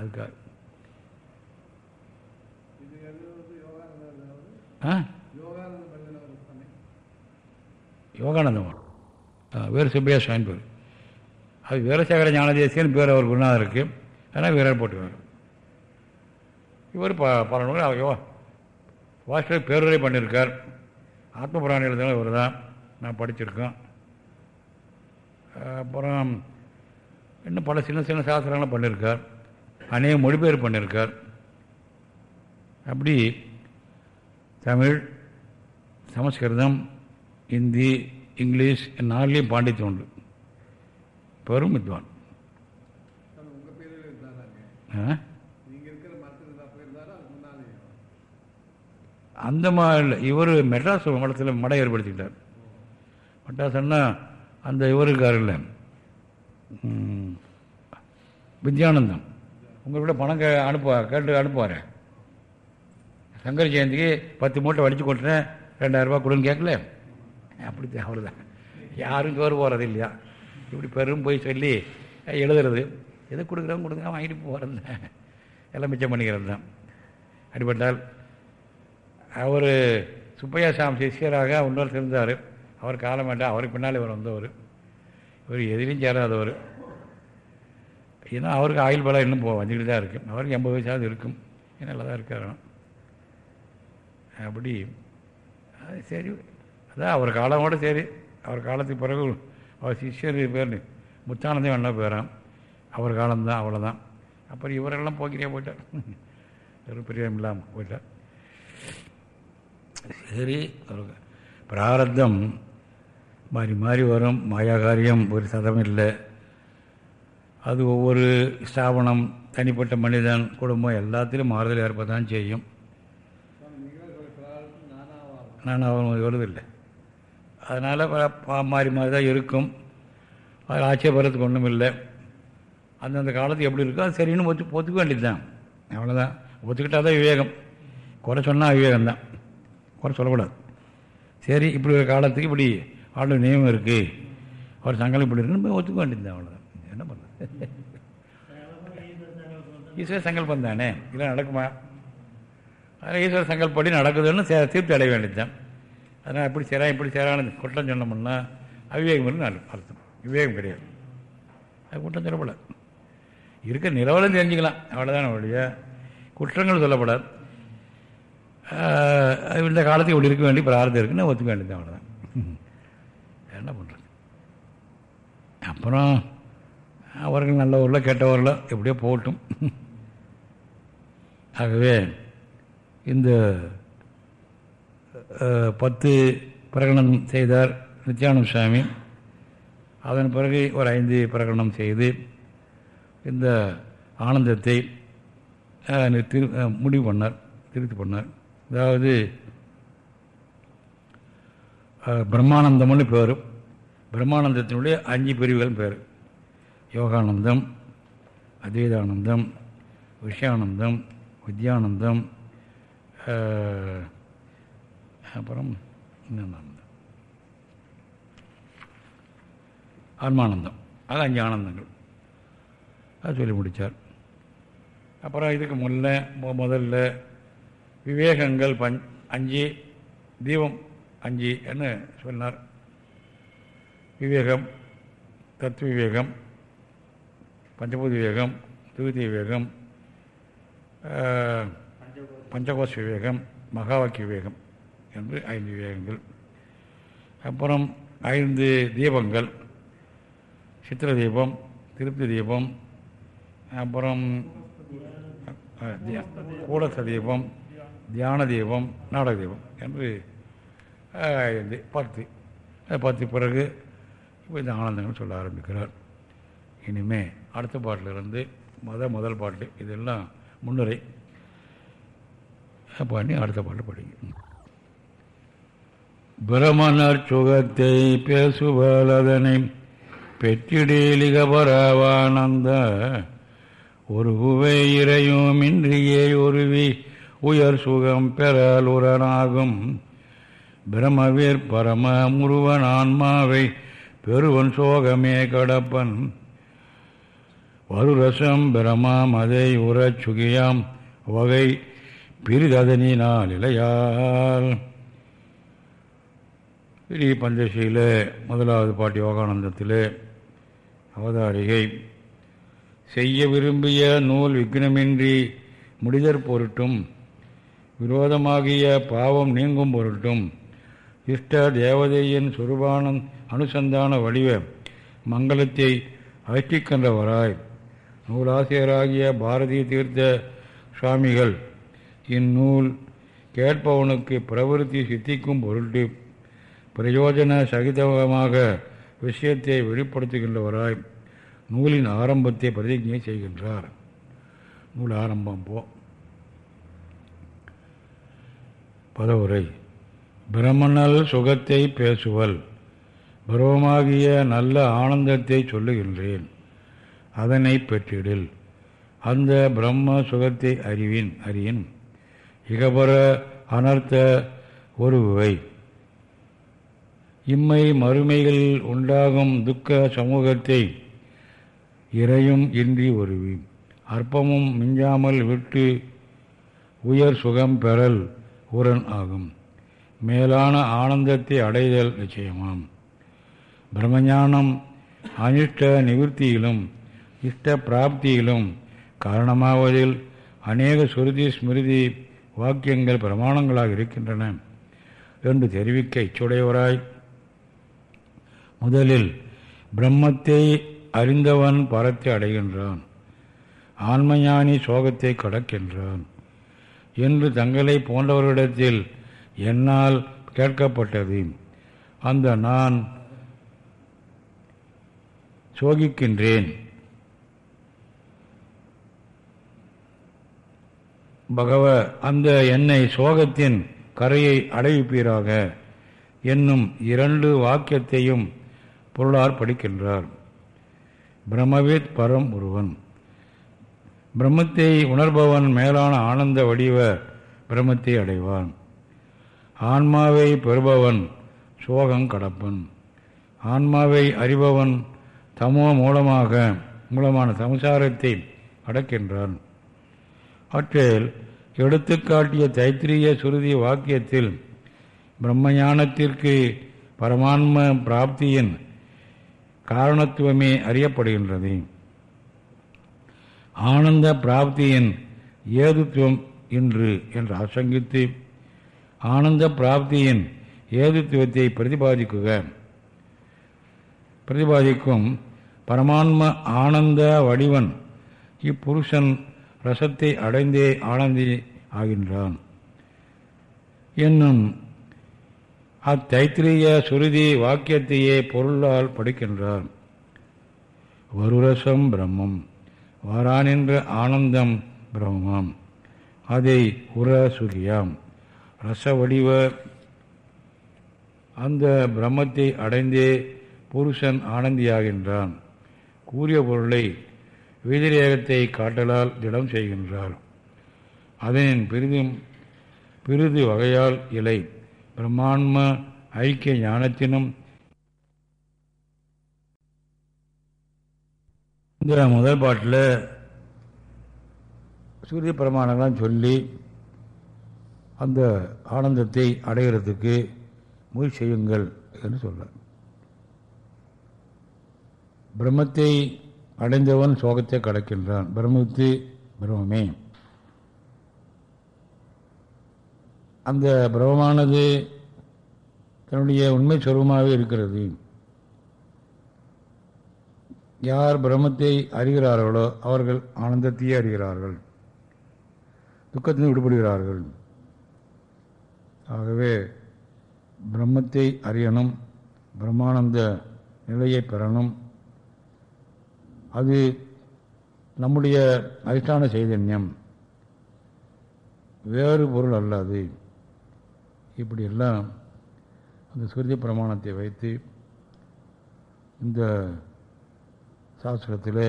அதுக்காக. ஆ? யோகானந்தம் வேறு சுப்பையா சுவாமி பேர் அது வீரசேகர ஞானதேசியன் பேர் அவர் குருநாதர் இருக்கு ஆனால் வீரர் போட்டுவார் இவர் ப பல நூல் யோ வாஸ்டர் பேருரை பண்ணியிருக்கார். ஆத்ம புராணம் இவர் தான் நான் படிச்சிருக்கோம் அப்புறம் இன்னும் பல சின்ன சின்ன சாஸ்திரங்களும் பண்ணியிருக்கார். அநேக மொழிபெயர் பண்ணியிருக்கார். அப்படி தமிழ் சமஸ்கிருதம் ஹிந்தி இங்கிலீஷ் நாலுலேயும் பாண்டித்யம் உண்டு. பெரும் வித்வான். அந்த மாதிரி இவர் மெட்ராஸ் மடத்தில் மடம் ஏற்படுத்திக்கிட்டார். மெட்ராஸ்ன்னா அந்த இவர் இருக்காருல்ல வித்யானந்தம். உங்கள்கிட்ட பணம் கே அனுப்ப கேட்டு அனுப்புவார். சங்கர ஜெயந்திக்கு பத்து மூட்டை வடித்து கொட்டுறேன். ரெண்டாயிரரூபா கொடுன்னு கேட்கல. அப்படி அவர் தான் யாரும் சோறு போகிறது இல்லையா இப்படி பெரும் போய் சொல்லி எழுதுறது. எது கொடுக்குறவங்க கொடுக்குறோம் வாங்கிட்டு போகிறது எல்லாம் மிச்சம் பண்ணிக்கிறது தான். அடிப்பட்டால் அவர் சுப்பையா சாமி சிஷியராக இன்னொரு சேர்ந்தார் அவர் காலம் வேண்டாம் அவருக்கு பின்னால் இவர் வந்தவர். இவர் எதிலையும் சேராதவர். ஏன்னா அவருக்கு ஆயுள் பலம் இன்னும் போ வந்துக்கிட்டு தான் இருக்கும் அவருக்கு எண்பது வயசாவது இருக்கும். நல்லா தான் இருக்கார் அப்படி. அது சரி அதான் அவர் காலமோட சரி. அவர் காலத்துக்கு பிறகு அவர் சிஷ்யர் பேர் முத்தானந்தம் என்ன பேரான் அவர் காலம்தான் அவ்வளோதான் அப்புறம் இவரெல்லாம் போக்கிரியாக போயிட்டார். பிரியம் இல்லாமல் போயிட்டார். சரி பிராரத்தம் மாறி மாறி வரும். மாயாகாரியம் ஒரு சதம் இல்லை. அது ஒவ்வொரு ஸ்தாபனம் தனிப்பட்ட மனிதன் குடும்பம் எல்லாத்திலும் மாறுதல் ஏற்பதான் செய்யும். நான் அவன் வருதில்லை அதனால் மாறி மாறி தான் இருக்கும். அது ஆட்சேபடுறதுக்கு ஒன்றும் இல்லை அந்தந்த காலத்துக்கு எப்படி இருக்கோ அது சரின்னு ஒத்து ஒத்துக்க வேண்டியது தான் அவ்வளோதான் ஒத்துக்கிட்டால் தான் விவேகம். குறை சொன்னால் விவேகம் தான் குறை சொல்லக்கூடாது. சரி இப்படி ஒரு காலத்துக்கு இப்படி ஆளுநர் நியமம் இருக்குது அவர் சங்கலம் இப்படி இருக்குன்னு ஒத்துக்க வேண்டியது தான் அவ்வளோதான் என்ன பண்ணுறது ஈஸ்வர சங்கல்பம் தானே? இல்லை நடக்குமா? அதனால் ஈஸ்வர சங்கல்படி நடக்குதுன்னு திருப்தி அடைய வேண்டியது தான் அதனால் இப்படி சேரா இப்படி சேரான்னு குற்றம் சொன்னோம்னா அவிவேகம் நல்ல அர்த்தம். விவேகம் கிடையாது. அது குற்றம் சொல்லப்படாது. இருக்க நிலவரம் தெரிஞ்சுக்கலாம். அவ்வளோதான் அவளுடைய குற்றங்கள் சொல்லப்படாது. இந்த காலத்துக்கு இப்படி இருக்க வேண்டிய பிரார்த்தம் இருக்குன்னு ஒத்துக்க வேண்டியது அவ்வளோதான் என்ன பண்ணுறது அப்புறம் அவர்கள் நல்ல ஊரில் கெட்டவர்களோ எப்படியோ போகட்டும். ஆகவே இந்த பத்து பிரகடனம் செய்தார் நித்யானந்த சுவாமி அதன் பிறகு ஒரு ஐந்து பிரகடனம் செய்து இந்த ஆனந்தத்தை திரு முடிவு பண்ணார் திருத்தி பண்ணார். அதாவது பிரம்மானந்தம்னு பேர். பிரம்மானந்தத்தினுடைய அஞ்சு பிரிவுகள் பேர். யோகானந்தம் அத்வைதானந்தம் விஷயானந்தம் வித்யானந்தம் அப்புறம் ஆனந்தம் ஆன்மானந்தம். அது அஞ்சு ஆனந்தங்கள். அது சொல்லி முடித்தார் அப்புறம் இதுக்கு முன்ன முதல்ல விவேகங்கள் பஞ் அஞ்சு தீபம் அஞ்சு என்ன சொன்னார்? விவேகம் தத்துவ விவேகம் பஞ்சபூத விவேகம் துவிதி விவேகம் பஞ்சகோஷ விவேகம் மகாவாக்கிய விவேகம். என்று ஐந்து விவேகங்கள் அப்புறம் ஐந்து தீபங்கள். சித்திர தீபம் திருப்தி தீபம் அப்புறம் கூடச தீபம் தியான தீபம் நாடக தீபம் என்று ஐந்து பத்து. பத்து பிறகு இப்போ இந்த ஆனந்தங்கள் சொல்ல ஆரம்பிக்கிறார். இனிமே அடுத்த பாட்டிலிருந்து மத முதல் பாட்டு இதெல்லாம் முன்னுரை. பண்ணி அடுத்த பாட்டு படிங்க. பிரமணர் சுகத்தை பேசுவல் அதனை ஒரு குவை இறையும் இன்றியே உருவி உயர் சுகம் பெறல் உரனாகும். பிரமவீர் பரம முருவன் ஆன்மாவை பெருவன் சோகமே கடப்பன். வருரசம் பிரமாம் அதை உறச் சுகியாம் வகை பிரிததனினால் இளையால் ஸ்ரீ பஞ்சசியில் முதலாவது பாட்டி யோகானந்தத்தில் அவதாரிகை. செய்ய விரும்பிய நூல் விக்னமின்றி முடிதற் பொருட்டும் விரோதமாகிய பாவம் நீங்கும் பொருட்டும் இஷ்ட தேவதையின் சுரூபானம் அனுசந்தான வடிவ மங்களத்தை அஷ்டிக்கின்றவராய் நூலாசிரியராகிய பாரதிய தீர்த்த சுவாமிகள் இந்நூல் கேட்பவனுக்கு பிரவருத்தி சித்திக்கும் பொருட்டு பிரயோஜன சகிதமாக விஷயத்தை வெளிப்படுத்துகின்றவராய் நூலின் ஆரம்பத்தை பிரதிஜை செய்கின்றார். நூல் ஆரம்பம் போ. பதவுரை. பிரமணல் சுகத்தை பேசுவல். பிரமமாகிய நல்ல ஆனந்தத்தை சொல்லுகின்றேன். அதனை பெற்றிடில். அந்த பிரம்ம சுகத்தை அறிவின் அறியின். இகபர அனர்த்த ஒருவை. இம்மை மறுமைகளில் உண்டாகும் துக்க சமூகத்தை இறையும் இன்றி ஒருவி அற்பமும் மிஞ்சாமல் விட்டு உயர் சுகம் பெறல் உரன் ஆகும். மேலான ஆனந்தத்தை அடைதல் நிச்சயமாம். பிரம்மஞானம் அனிஷ்ட நிவர்த்தியிலும் இஷ்ட பிராப்தியிலும் காரணமாவதில் அநேக சுருதி ஸ்மிருதி வாக்கியங்கள் பிரமாணங்களாக இருக்கின்றன. என்று தெரிவிக்க இச்சுடையவராய் முதலில் பிரம்மத்தை அறிந்தவன் பரத்தை அடைகின்றான். ஆன்மஞானி சோகத்தை கடக்கின்றான் என்று தங்களை போன்றவர்களிடத்தில் என்னால் கேட்கப்பட்டது. அந்த நான் சோகிக்கின்றேன். பகவ அந்த என்னை சோகத்தின் கரையை அடைவிப்பீராக என்னும் இரண்டு வாக்கியத்தையும் பொருளார் படிக்கின்றார். பிரம்மவித் பரம் ஒருவன். பிரம்மத்தை உணர்பவன் மேலான ஆனந்த வடிவ பிரம்மத்தை அடைவான். ஆன்மாவை பெறுபவன் சோகம் கடப்பன். ஆன்மாவை அறிபவன் தமோ மூலமாக மூலமான சம்சாரத்தை அடக்கின்றான். அவற்றில் எடுத்துக்காட்டிய தைத்திரிய சுருதி வாக்கியத்தில் பிரம்மஞானத்திற்கு பரமான்ம பிராப்தியின் காரணத்துவமே அறியப்படுகின்றது. ஆனந்த பிராப்தியின் ஏதுத்துவம் இன்று என்று ஆசங்கித்து ஆனந்த பிராப்தியின் ஏதுத்துவத்தை பிரதிபாதிக்குக. பிரதிபாதிக்கும் பரமான்ம ஆனந்த வடிவன் இப்புருஷன் ரசத்தை அடைந்தே ஆனந்தி ஆகின்றான். என்னும் அத்தைத்திரிய சுருதி வாக்கியத்தையே பொருளால் படிக்கின்றார் வருரசம் பிரம்மம் வாரானின்ற ஆனந்தம் பிரம்மம். அதை உர சுகியாம். ரச வடிவ அந்த பிரம்மத்தை அடைந்தே புருஷன் ஆனந்தியாகின்றான். கூறிய பொருளை வீதிரேகத்தை காட்டலால் திடம் செய்கின்றார் அதனின் பிரிதும் பிரிது வகையால் இலை. பிரம்மாண்ம ஐக்கிய ஞானத்தினும் இந்த முதல் பாட்டில் சூரிய பிரமாணங்கள்லாம் சொல்லி அந்த ஆனந்தத்தை அடைகிறதுக்கு முயற்சி செய்யுங்கள் என்று சொல்ல பிரம்மத்தை அடைந்தவன் சோகத்தை கடக்கின்றான். பிரம்மத்து பிரம்மே. அந்த பிரம்மமானது தன்னுடைய உண்மை சொருபமாகவே இருக்கிறது. யார் பிரம்மத்தை அறிகிறார்களோ அவர்கள் ஆனந்தத்தையே அறிகிறார்கள். துக்கத்தினை விடுபடுகிறார்கள். ஆகவே பிரம்மத்தை அறியணும் பிரம்மானந்த நிலையை பெறணும். அது நம்முடைய அதிஷ்டான சைதன்யம். வேறு பொருள் அல்ல அது. இப்படியெல்லாம் அந்த சுருதி பிரமாணத்தை வைத்து இந்த சாஸ்திரத்தில்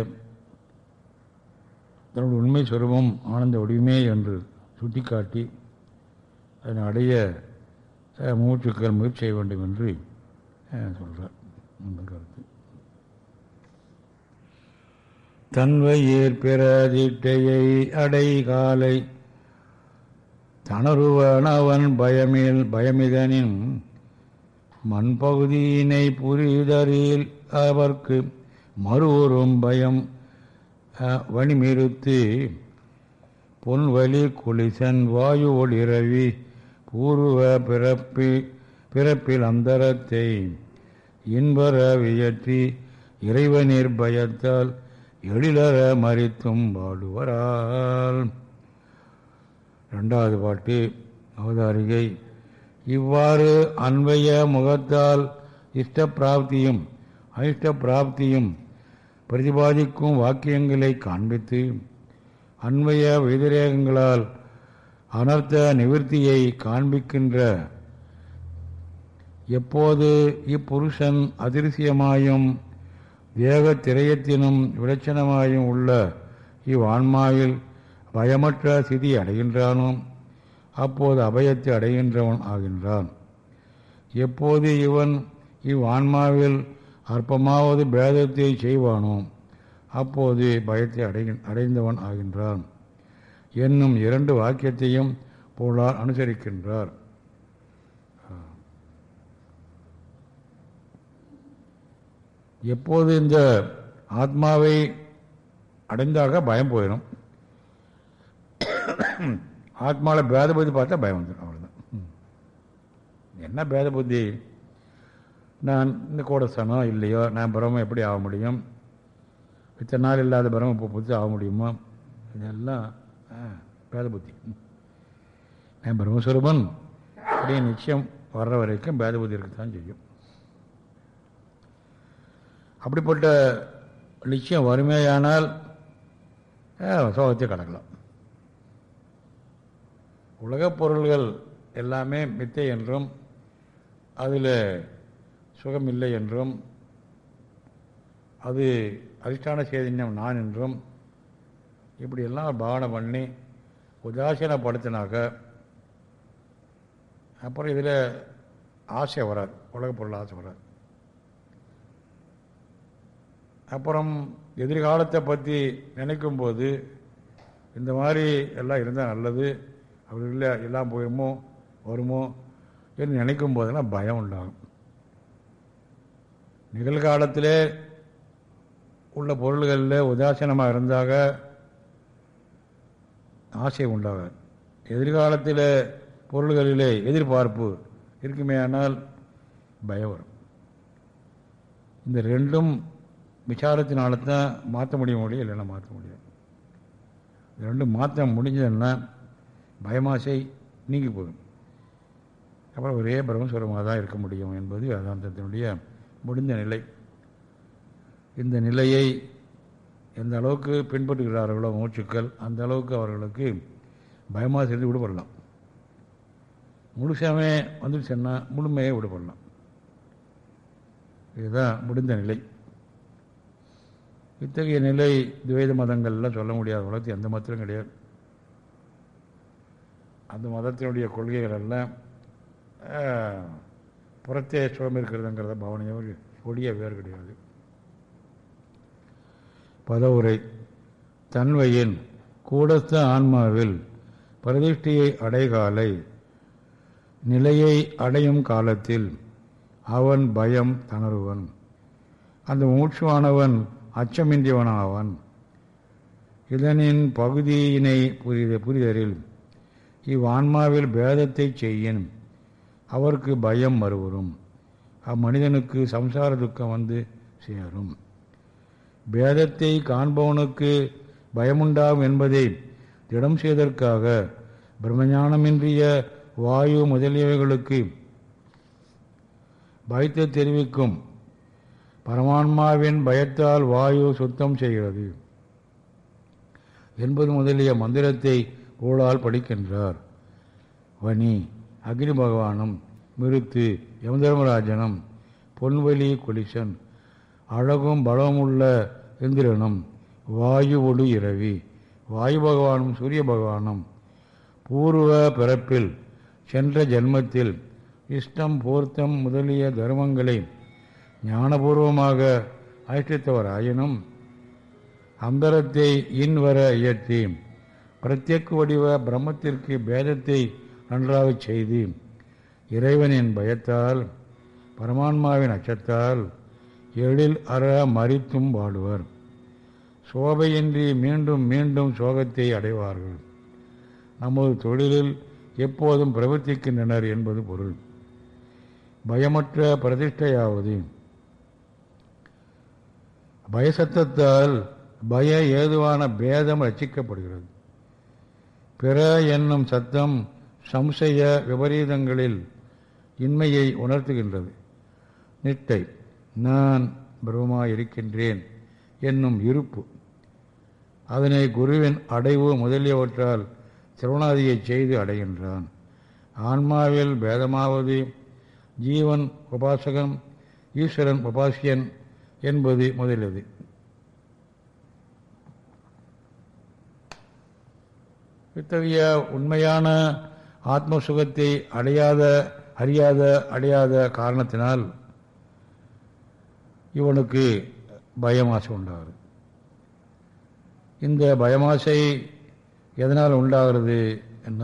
தன்னுடைய உண்மை சுரூபம் ஆனந்த வடிவமே என்று சுட்டிக்காட்டி அதனை அடைய மூச்சுக்கள் முயற்சி செய்ய வேண்டும் என்று சொல்கிறார் அந்த கருத்து. தன்வயிர் திட்டையை அடை காலை தனருவனவன் பயமில் பயமிதனின் மண்பகுதியினை புரிதறில் அவர்க்கு மறுவரும் பயம் வணிமிருத்து. பொன்வலி குளிசன் வாயு ஒளிரவி பூர்வ பிறப்பி பிறப்பில் அந்தரத்தை. இன்பர வியற்றி இறைவனிற் பயத்தால் எழிலற மறித்தும் வாடுவரால். ரெண்டாவது பாட்டு அவதாரிகை. இவ்வாறு அன்பைய முகத்தால் இஷ்ட பிராப்தியும் அயிஷ்ட பிராப்தியும் பிரதிபாதிக்கும் வாக்கியங்களை காண்பித்து அன்பைய வைதிரேகங்களால் அனர்த்த நிவர்த்தியை காண்பிக்கின்ற எப்போது இப்புருஷன் அதிருசியமாயும் தேக திரையத்தினும் விளச்சனமாயும் உள்ள இவ்வான்மாவில் பயமற்ற சிதி அடைகின்றானோ அப்போது அபயத்தை அடைகின்றவன் ஆகின்றான். எப்போது இவன் இவ்வான்மாவில் அற்பமாவது பேதத்தை செய்வானோ அப்போது பயத்தை அடை அடைந்தவன் ஆகின்றான். என்னும் இரண்டு வாக்கியத்தையும் போலார் அனுசரிக்கின்றார். எப்போது இந்த ஆத்மாவை அடைந்தாக பயம் போயிடும் ஆத்மாவில் பேத புத்தி பார்த்தா பயம் வந்துடும் அவ்வளோதான் என்ன பேத புத்தி நான் இந்த கூடஸ்தானம் இல்லையோ நான் பிரம்மம் எப்படி ஆக முடியும்? இத்தனை நாள் இல்லாத பிரம்ம இப்போ புத்தி ஆக முடியுமா? இதெல்லாம் பேத புத்தி நான் பிரம்மஸ்வரூபன். அப்படியே நிச்சயம் வர்ற வரைக்கும் பேத புத்தி இருக்கத்தான் செய்யும். அப்படிப்பட்ட நிச்சயம் வறுமையானால் சோகத்தை கடக்கலாம் உலகப் பொருள்கள் எல்லாமே மித்தை என்றும் அதில் சுகம் இல்லை என்றும் அது அதிஷ்டான சேதன்யம் நான் என்றும் இப்படியெல்லாம் பாவனை பண்ணி உதாசீனப்படுத்தினாக்க அப்புறம் இதில் ஆசை வராது உலகப் பொருள் ஆசை வராது. அப்புறம் எதிர்காலத்தை பற்றி நினைக்கும்போது இந்த மாதிரி எல்லாம் இருந்தால் நல்லது அப்படி இல்லை எல்லாம் போயிருமோ வருமோ என்று நினைக்கும் போதெல்லாம் பயம் உண்டாகும். நிகழ்காலத்திலே உள்ள பொருள்களில் உதாசீனமாக இருந்தாக ஆசை உண்டாகும் எதிர்காலத்தில் பொருள்களிலே எதிர்பார்ப்பு இருக்குமே ஆனால் பயம் வரும். இந்த ரெண்டும் விசாரத்தினால தான் மாற்ற முடியும் முடியும் இல்லைன்னா மாற்ற முடியாது. ரெண்டும் மாற்ற முடிஞ்சதுன்னா பயமாசை நீங்கி போகும். அப்புறம் ஒரே பிரம்மஸ்வரமாக தான் இருக்க முடியும் என்பது வேதாந்தத்தினுடைய முடிந்த நிலை. இந்த நிலையை எந்த அளவுக்கு பின்பற்றுகிறார்களோ மூச்சுக்கள் அந்த அளவுக்கு அவர்களுக்கு பயமாக சேர்ந்து விடுபடலாம். முழுசாமே வந்துடுச்சுன்னா முழுமையே விடுபடலாம். இதுதான் முடிந்த நிலை. இத்தகைய நிலை துவைத மதங்கள்லாம் சொல்ல முடியாத உலகத்தில் எந்த மதத்திலும் கிடையாது. அந்த மதத்தினுடைய கொள்கைகள் எல்லாம் புறத்தே சுகம் இருக்கிறதுங்கிறத பாவனையாக ஒளிய வேறு கிடையாது. பதவுரை தன்மையின் கூடஸ்த ஆன்மாவில் பிரதிஷ்டையை அடைகாலை நிலையை அடையும் காலத்தில் அவன் பயம் தணருவன் அந்த மூச்சுவானவன் அச்சமின்றியவனாவன் இதனின் பகுதியினை புரித புரிதலில் இவ்வான்மாவில் பேதத்தை செய்யின் அவருக்கு பயம் மறுவரும் அம்மனிதனுக்கு சம்சார துக்கம் வந்து சேரும். பேதத்தை காண்பவனுக்கு பயமுண்டாகும் என்பதை திடம் செய்தற்காக பிரம்மஞானமின்றிய வாயு முதலியவைகளுக்கு பயத்தை தெரிவிக்கும் பரமான்மாவின் பயத்தால் வாயு சுத்தம் செய்கிறது என்பது முதலிய மந்திரத்தை ஊழால் படிக்கின்றார். வனி அக்னி பகவானும் மிருத்து யமதர்மராஜனும் பொன்வெளி குலிசன் அழகும் பலமுள்ள இந்திரனும் வாயு ஒளி இரவி வாயு பகவானும் சூரிய பகவானும் பூர்வ பிறப்பில் சென்ற ஜென்மத்தில் இஷ்டம் போர்த்தம் முதலிய தர்மங்களை ஞானபூர்வமாக அனுஷ்டித்தவராயினும் அந்தரத்தை இன்வர இயற்றி பிரத்யேக வடிவ பிரம்மத்திற்கு பேதத்தை நன்றாக செய்து இறைவனின் பயத்தால் பரமான்மாவின் அச்சத்தால் எழில் அற மறித்தும் வாடுவர். சோபையின்றி மீண்டும் மீண்டும் சோகத்தை அடைவார்கள். நமது தொழிலில் எப்போதும் பிரவர்த்திக்கின்றனர் என்பது பொருள். பயமற்ற பிரதிஷ்டையாவது. பயசத்தத்தால் பய ஏதுவான பேதம் ரச்சிக்கப்படுகிறது பிற என்னும் சத்தம் சம்சய விபரீதங்களில் இன்மையை உணர்த்துகின்றது. நிட்டை நான் பிரம்மமாக இருக்கின்றேன் என்னும் இருப்பு. அதனை குருவின் அடைவு முதலியவற்றால் திருவணாதியை செய்து அடைகின்றான். ஆன்மாவில் பேதமாவது ஜீவன் உபாசகன் ஈஸ்வரன் உபாசியன் என்பது முதலியது. இத்தகைய உண்மையான ஆத்ம சுகத்தை அடையாத அறியாத அடையாத காரணத்தினால் இவனுக்கு பயமாசை உண்டாகுது. இந்த பயமாசை எதனால் உண்டாகிறது என்ன?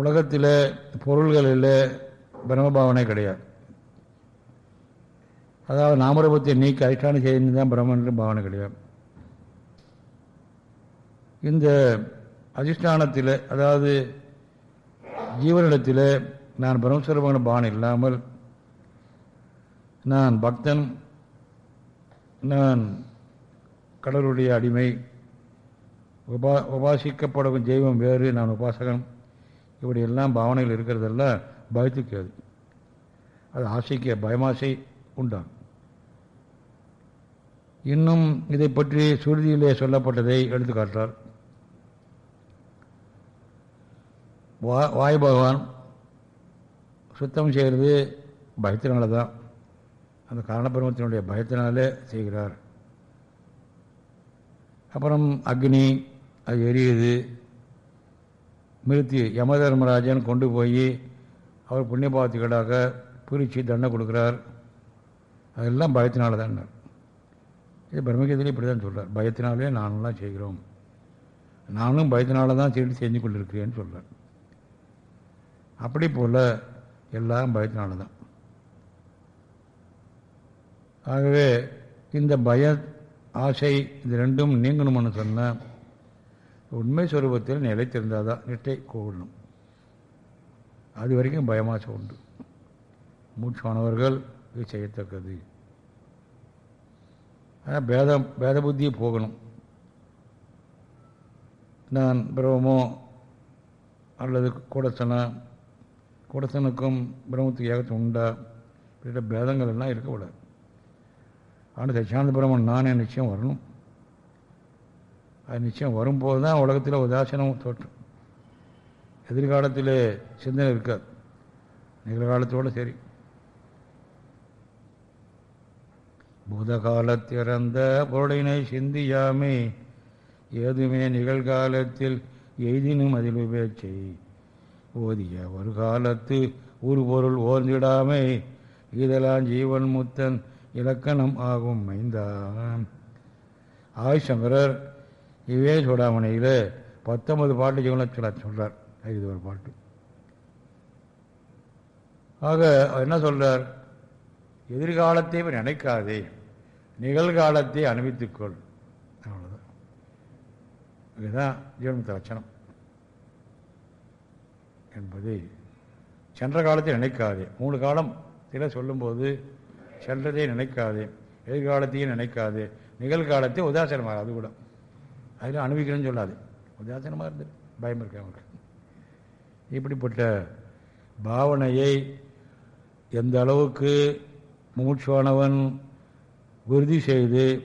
உலகத்தில் பொருள்களில் பிரம்மபாவனை கிடையாது. அதாவது நாமரூபத்தை நீக்கி அதிஷ்டான செய்தி தான் பிரம்மன் பாவனை கிடையாது. இந்த அதிஷ்டானத்தில் அதாவது ஜீவனிடத்தில் நான் பிரம்மஸ்வரமான பானம் இல்லாமல் நான் பக்தன் நான் கடவுளுடைய அடிமை உபா உபாசிக்கப்படும் தெய்வம் வேறு நான் உபாசகன் இப்படியெல்லாம் பாவனையில் இருக்கிறதெல்லாம் பயத்துக்கு அது. அது ஆசைக்கு பயமாசை உண்டான் இன்னும் இதை பற்றி சுருதியிலே சொல்லப்பட்டதை எடுத்துக்காட்டார் வா வாயு பகவான் சுத்தம் செய்கிறது பயத்தினால தான் அந்த காரணபிரமத்தினுடைய பயத்தினாலே செய்கிறார். அப்புறம் அக்னி அது எரியுது. மிருத்தி யம தர்மராஜன் கொண்டு போய் அவர் புண்ணியபாவத்துக்களாக பிரித்து தண்டனை கொடுக்குறார். அதெல்லாம் பயத்தினால தான் இது பிரம்மகீதையில் இப்படி தான் சொல்கிறார் பயத்தினாலே நானும்லாம் செய்கிறோம். நானும் பயத்தினால தான் திருட்டு செஞ்சு கொண்டிருக்கிறேன்னு சொல்கிறார் அப்படி போல் எல்லாம் பயத்தினால தான் ஆகவே இந்த பய ஆசை இது ரெண்டும் நீங்கணும்னு சொன்னால் உண்மை சுரூபத்தில் நிலைத்திருந்தால் தான் நிட்டை கூடணும் அது வரைக்கும் பயமாசை உண்டு. மூச்சானவர்கள் இது செய்யத்தக்கது. ஆனால் பேதம் பேத புத்தி போகணும். நான் பிரமோ அல்லது கூடசனா கூடசனுக்கும் பிரம்மத்துக்கு ஏகத்தும் உண்டா? இப்படிப்பட்ட பேதங்கள் எல்லாம் இருக்கக்கூடாது. ஆனால் சச்சியானந்த பிரம்மன் நானே நிச்சயம் வரணும். அது நிச்சயம் வரும்போது தான் உலகத்தில் உதாசனம் தோற்றும். எதிர்காலத்தில் சிந்தனை இருக்காது. நிகழ்காலத்தோடு சரி. பூதகாலத்திறந்த பொருளினை சிந்தியாமே ஏதுமே நிகழ்காலத்தில் எய்தினும் அதில் உபேட்சை. ஓதிய ஒரு காலத்து ஒரு பொருள் ஓர்ந்திடாமே. இதெல்லாம் ஜீவன் முத்தன் இலக்கணம் ஆகும் மைந்தான். ஆயுசங்கரர் இவே சூடாமணியில் பத்தொன்பது பாட்டு ஜீவன சொல்ல சொல்கிறார் இது ஒரு பாட்டு. ஆக என்ன சொல்கிறார் எதிர்காலத்தை நினைக்காதே நிகழ்காலத்தை அனுபவித்துக்கொள் அவ்வளோதான் இதுதான் ஜீவனத்த லட்சணம். என்பதை சென்ற காலத்தை நினைக்காதே. மூணு காலம் சில சொல்லும்போது சென்றதை நினைக்காதே எதிர்காலத்தையும் நினைக்காது. நிகழ்காலத்தையும் உதாசனமாக அது கூட. அதில் அனுபவிக்கணும்னு சொல்லாது. உதாசனமாக இருந்து பயம் இருக்கு அவங்களுக்கு. இப்படிப்பட்ட பாவனையை எந்த அளவுக்கு மூச்சுவானவன் உறுதி செய்து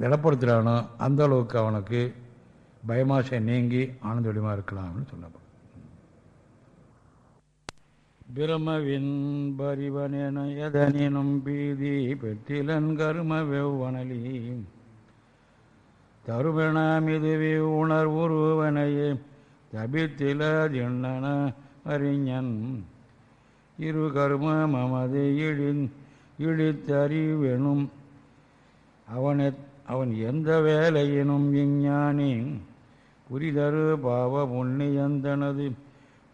திடப்படுத்துகிறானோ அந்த அளவுக்கு அவனுக்கு பயமாசை நீங்கி ஆனந்த இருக்கலாம்னு சொல்லப்படும் பிரமவின்பறிவனென எதனினும் பீதி பெற்றிலன் கரும வெவ்வனலி தருவனாமிதுவே உணர்வுருவனையே தபித்தில திண்ணன அறிஞன். இரு கரும மமது இழி இழித்தறிவெனும். அவனை அவன் எந்த வேலையினும் விஞ்ஞானி. புரிதரு பாவ புண்ணியந்தனது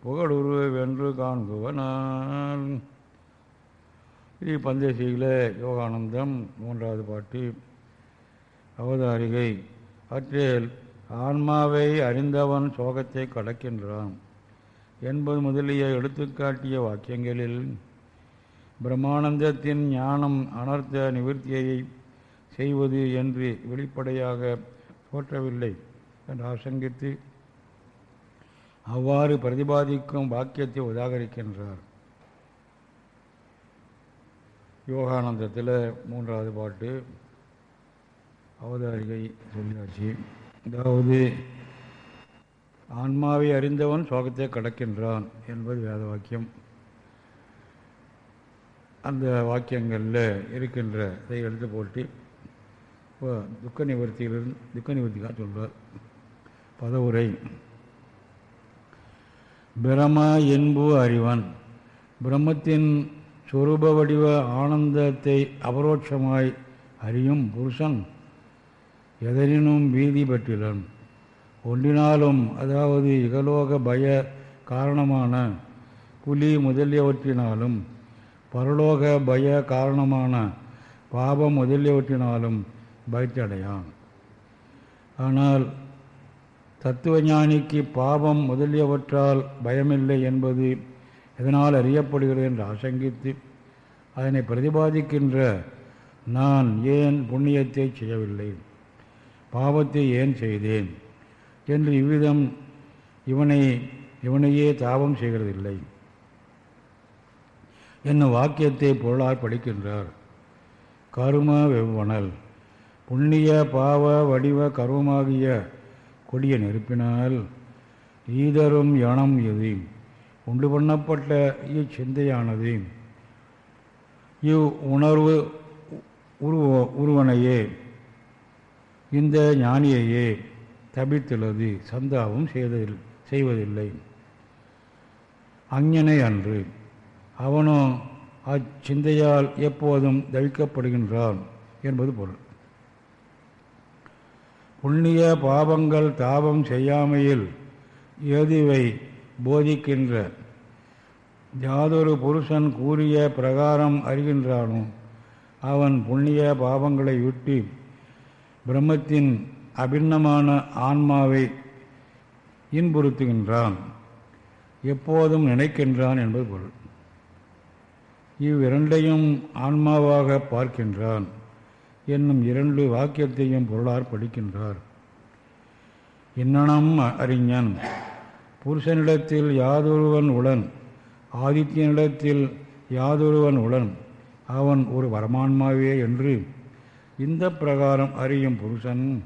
புகழுரு வென்று காண்குவனால் ஸ்ரீ யோகானந்தம் மூன்றாவது பாட்டு. அவதாரிகை. அற்றில் ஆன்மாவை அறிந்தவன் சோகத்தை கடக்கின்றான். என்பது முதலிய எடுத்துக்காட்டிய வாக்கியங்களில். பிரம்மானந்தத்தின் ஞானம் அனர்த்த நிவர்த்தியை செய்வது என்று வெளிப்படையாக தோற்றவில்லை. என்று ஆசங்கித்து அவ்வாறு பிரதிபாதிக்கும் வாக்கியத்தை உதாகரிக்கின்றார். யோகானந்தத்தில் மூன்றாவது பாட்டு அவதாரிகை சொல்லியாச்சு. அதாவது ஆன்மாவை அறிந்தவன் சோகத்தை கடக்கின்றான் என்பது வேத வாக்கியம். அந்த வாக்கியங்களில் இருக்கின்ற இதை எடுத்து போட்டு இப்போ துக்க நிவர்த்தியிலிருந்து துக்க நிவர்த்திக்காக சொல்கிறார் பதவுரை. பிரம என்பு அறிவன். பிரம்மத்தின் சொரூப வடிவ ஆனந்தத்தை அபரோட்சமாய் அறியும் புருஷன் எதனினும் பீதி பெற்றிலன். ஒன்றினாலும் அதாவது இகலோக பய காரணமான புலி முதலியவற்றினாலும் பரலோக பய காரணமான பாபம் முதலியவற்றினாலும் பயத்தடையான் ஆனால் தத்துவஞானிக்கு பாபம் முதலியவற்றால் பயமில்லை என்பது எதனால் அறியப்படுகிறது என்று ஆசங்கித்து அதனை பிரதிபாதிக்கின்ற நான் ஏன் புண்ணியத்தை செய்யவில்லை? பாவத்தை ஏன் செய்தேன்? என்று இவ்விதம் இவனை இவனையே தாபம் செய்கிறதில்லை. என்னும் வாக்கியத்தை பொருளால் படிக்கின்றார். கரும வெவ்வனல் புண்ணிய பாவ வடிவ கருமமாகிய கொடிய நெருப்பினால் ஈதரும் யணம் எது? உண்டு பண்ணப்பட்ட இச்சிந்தையானது. இவ் உணர்வு உருவ உருவனையே இந்த ஞானியையே தபித்துள்ளது. சந்தாவும் செய்ததில் செய்வதில்லை. அஞ்ஞனை அன்று அவனோ அச்சிந்தையால் எப்போதும் தவிக்கப்படுகின்றான் என்பது பொருள். புண்ணிய பாவங்கள் தாபம் செய்யாமையில் ஏதுவை போதிக்கின்ற யாதொரு புருஷன் கூறிய பிரகாரம் அறிகின்றானோ அவன் புண்ணிய பாவங்களை விட்டு பிரம்மத்தின் அபிண்ணமான ஆன்மாவை இன்புறுத்துகின்றான். எப்போதும் நினைக்கின்றான் என்பது பொருள். இவ்விரண்டையும் ஆன்மாவாக பார்க்கின்றான். என்னும் இரண்டு வாக்கியத்தையும் பொருளார் படிக்கின்றார். இன்னனம் அறிஞன். புருஷனிடத்தில் யாதொருவன் உடன் ஆதித்யனிடத்தில் யாதொருவன் உடன் அவன் ஒரு வரமான்மாவே என்று இந்த பிரகாரம் அறியும் புருஷன்.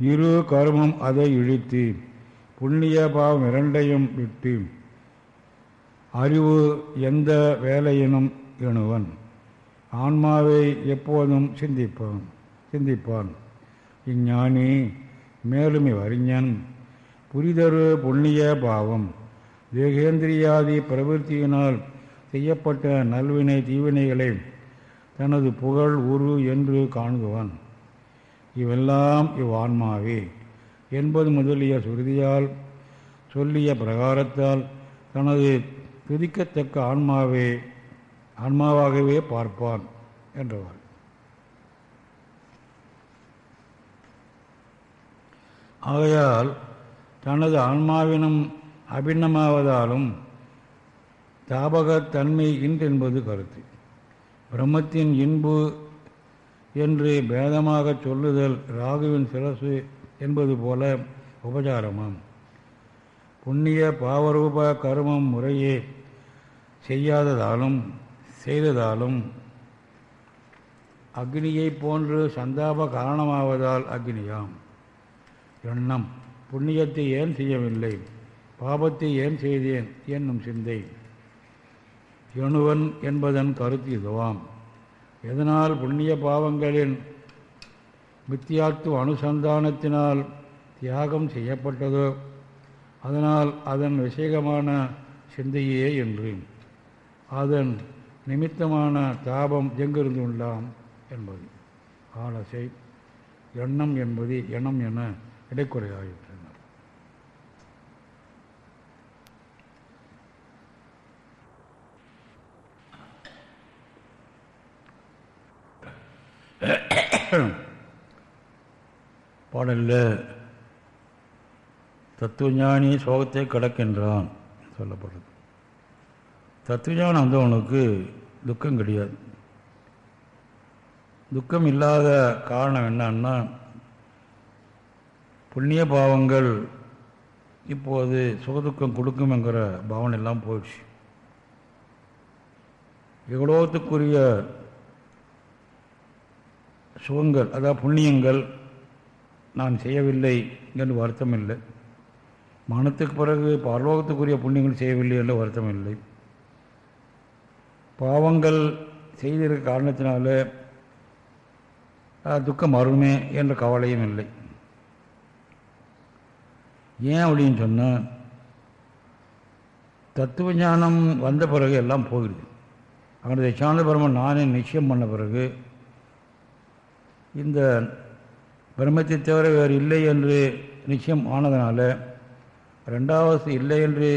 இரு கர்மம் அதை இழித்து புண்ணிய பாவம் இரண்டையும் விட்டு அறிவு எந்த வேலையினும் எணுவன். ஆன்மாவை எப்போதும் சிந்திப்பான் சிந்திப்பான் இஞ்ஞானி மேலும் இவ்வறிஞன் புரிதரு புண்ணிய பாவம். தேகேந்திரியாதி பிரவருத்தியினால் செய்யப்பட்ட நல்வினை தீவினைகளை தனது புகழ் உரு என்று காணுகுவான். இவெல்லாம் இவ்வான்மாவே என்பது முதலிய சுருதியால் சொல்லிய பிரகாரத்தால் தனது துதிக்கத்தக்க ஆன்மாவே ஆன்மாவாகவே பார்ப்பான் என்றவர். ஆகையால் தனது ஆன்மாவினம் அபிண்ணமாவதாலும் தாபகத்தன்மை இன்றென்பது கருத்து. பிரம்மத்தின் இன்பு என்று பேதமாக சொல்லுதல் ராகுவின் சிரசு என்பது போல உபச்சாரமாம் புண்ணிய பாவரூப கருமம் முறையே செய்யாததாலும் செய்ததாலும் அக்னியைப் போன்று சந்தாப காரணமாவதால் அக்னியாம். எண்ணம் புண்ணியத்தை ஏன் செய்யவில்லை? பாபத்தை ஏன் செய்தேன்? என்னும் சிந்தை. எணுவன் என்பதன் கருத்து இதுவாம். எதனால் புண்ணிய பாவங்களின் மித்தியாத்துவ அனுசந்தானத்தினால் தியாகம் செய்யப்பட்டதோ அதனால் அதன் விஷேகமான சிந்தையே என்று. அதன் நிமித்தமான தாபம் எங்கிருந்து உண்டாம் என்பது. ஆலசை எண்ணம் என்பது எண்ணம் என இடைக்குறையாகின்றனர் பாடலில் தத்துவஞானி சோகத்தை கடக்கின்றான் சொல்லப்படுது. தத்துவஞானம் வந்தவனுக்கு துக்கம் கிடையாது. துக்கம் இல்லாத காரணம் என்னன்னா புண்ணிய பாவங்கள் இப்போது சுகதுக்கம் கொடுக்குமெங்கிற பாவனை எல்லாம் போயிடுச்சு. எவ்வளோத்துக்குரிய சுகங்கள் அதாவது புண்ணியங்கள் நான் செய்யவில்லை என்று வருத்தம் இல்லை. மனத்துக்கு பிறகு பரலோகத்துக்குரிய புண்ணியங்கள் செய்யவில்லை என்ற வருத்தம் இல்லை. பாவங்கள் செய்திருக்க காரணத்தினால துக்கம் வருமே என்ற கவலையும் இல்லை. ஏன் அப்படின்னு சொன்னால் தத்துவ ஞானம் வந்த பிறகு எல்லாம் போயிடுது. அவனது சாந்த பிரம்மன் நானே நிச்சயம் பண்ண பிறகு இந்த பிரம்மத்தை தவிர வேறு இல்லை என்று நிச்சயம் ஆனதுனால ரெண்டாவது இல்லை என்று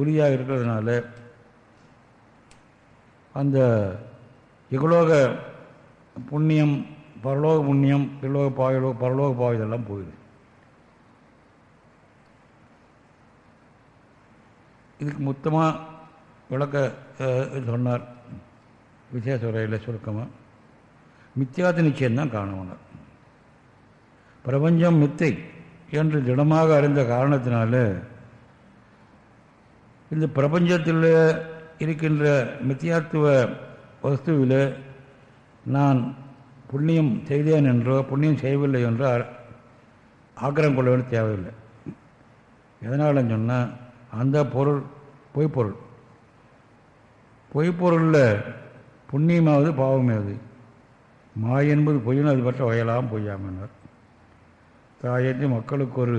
உறுதியாக இருக்கிறதுனால அந்த இகலோக புண்ணியம் பரலோக புண்ணியம் இலோக பாயலோ பரலோக பாவை இதெல்லாம் போயிடுது. இதுக்கு மொத்தமாக விளக்க சொன்னார். விசேஷ உரையில் சுருக்கமாக மித்தியாத நிச்சயம்தான் காணணும். பிரபஞ்சம் மித்தை என்று திடமாக அறிந்த காரணத்தினால இந்த பிரபஞ்சத்தில் இருக்கின்ற மித்தியாத்துவ வஸ்துவில் நான் புண்ணியம் செய்தேன் என்றோ புண்ணியம் செய்யவில்லை என்றோ ஆக்கிரம் கொள்ள வேண்டிய தேவையில்லை. எதனாலன்னு சொன்னால் அந்த பொருள் பொய்ப்பொருள். பொய்ப்பொருளில் புண்ணியமாவது பாவமாவது. மாய் என்பது பொய்னு அது பற்ற வயலாம் பொய்யாமன்னார் தாயற்றி மக்களுக்கு ஒரு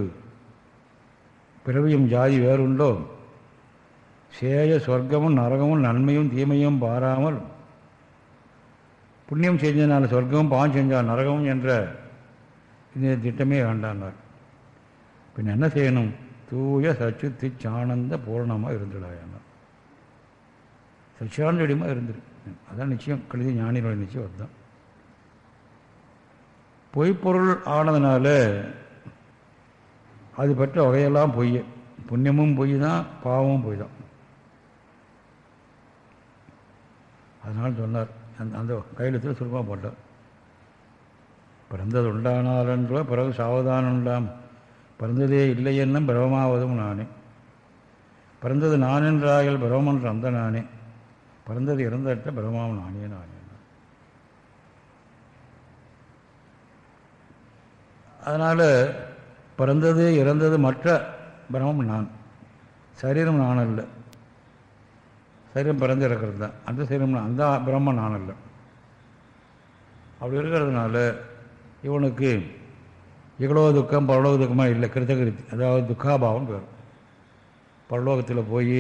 பிறவியும் ஜாதி வேறுண்டோ சேய சொர்க்கமும் நரகமும் நன்மையும் தீமையும் பாராமல் புண்ணியம் செஞ்சனால சொர்க்கமும் பாவம் செஞ்சால் நரகமும் என்ற இந்த திட்டமே வேண்டானார் பின் என்ன செய்யணும்? தூய சச்சு திச்சானந்த பூரணமாக இருந்துடாயானார். சச்சியானந்தடியமாக இருந்துரு. அதான் நிச்சயம். கழுதி ஞானிகளுடைய நிச்சயம் அதுதான். பொய்ப்பொருள் ஆனதுனால அது பற்ற வகையெல்லாம் பொய் புண்ணியமும் பொய் தான் பாவமும் பொய் தான் அதனால் சொன்னார். அந்த அந்த கையெழுத்தில் சுருக்கமாக போட்டார். பிறந்தது உண்டானாலன்றோ பிறகு சாவதானம் உண்டாம். பிறந்ததே இல்லை என்னும் பிரமமாவதும் நானே. பிறந்தது நான் என்றாயல் பிரமன்ற அந்த நானே. பிறந்தது இறந்தட்ட பிரமாவும் நானே நானே. அதனால் பிறந்தது இறந்தது மற்ற பிரமம் நான். சரீரம் நான் அல்ல சரீரம் பிறந்து இருக்கிறது தான். அந்த சரீரம் அந்த பிரம்ம நான் அல்ல. அப்படி இருக்கிறதுனால இவனுக்கு இவ்வளோ துக்கம் பரலோக துக்கமாக இல்லை கிருத்தகிருத்தி அதாவது துக்காபாவம் பேர். பரலோகத்தில் போய்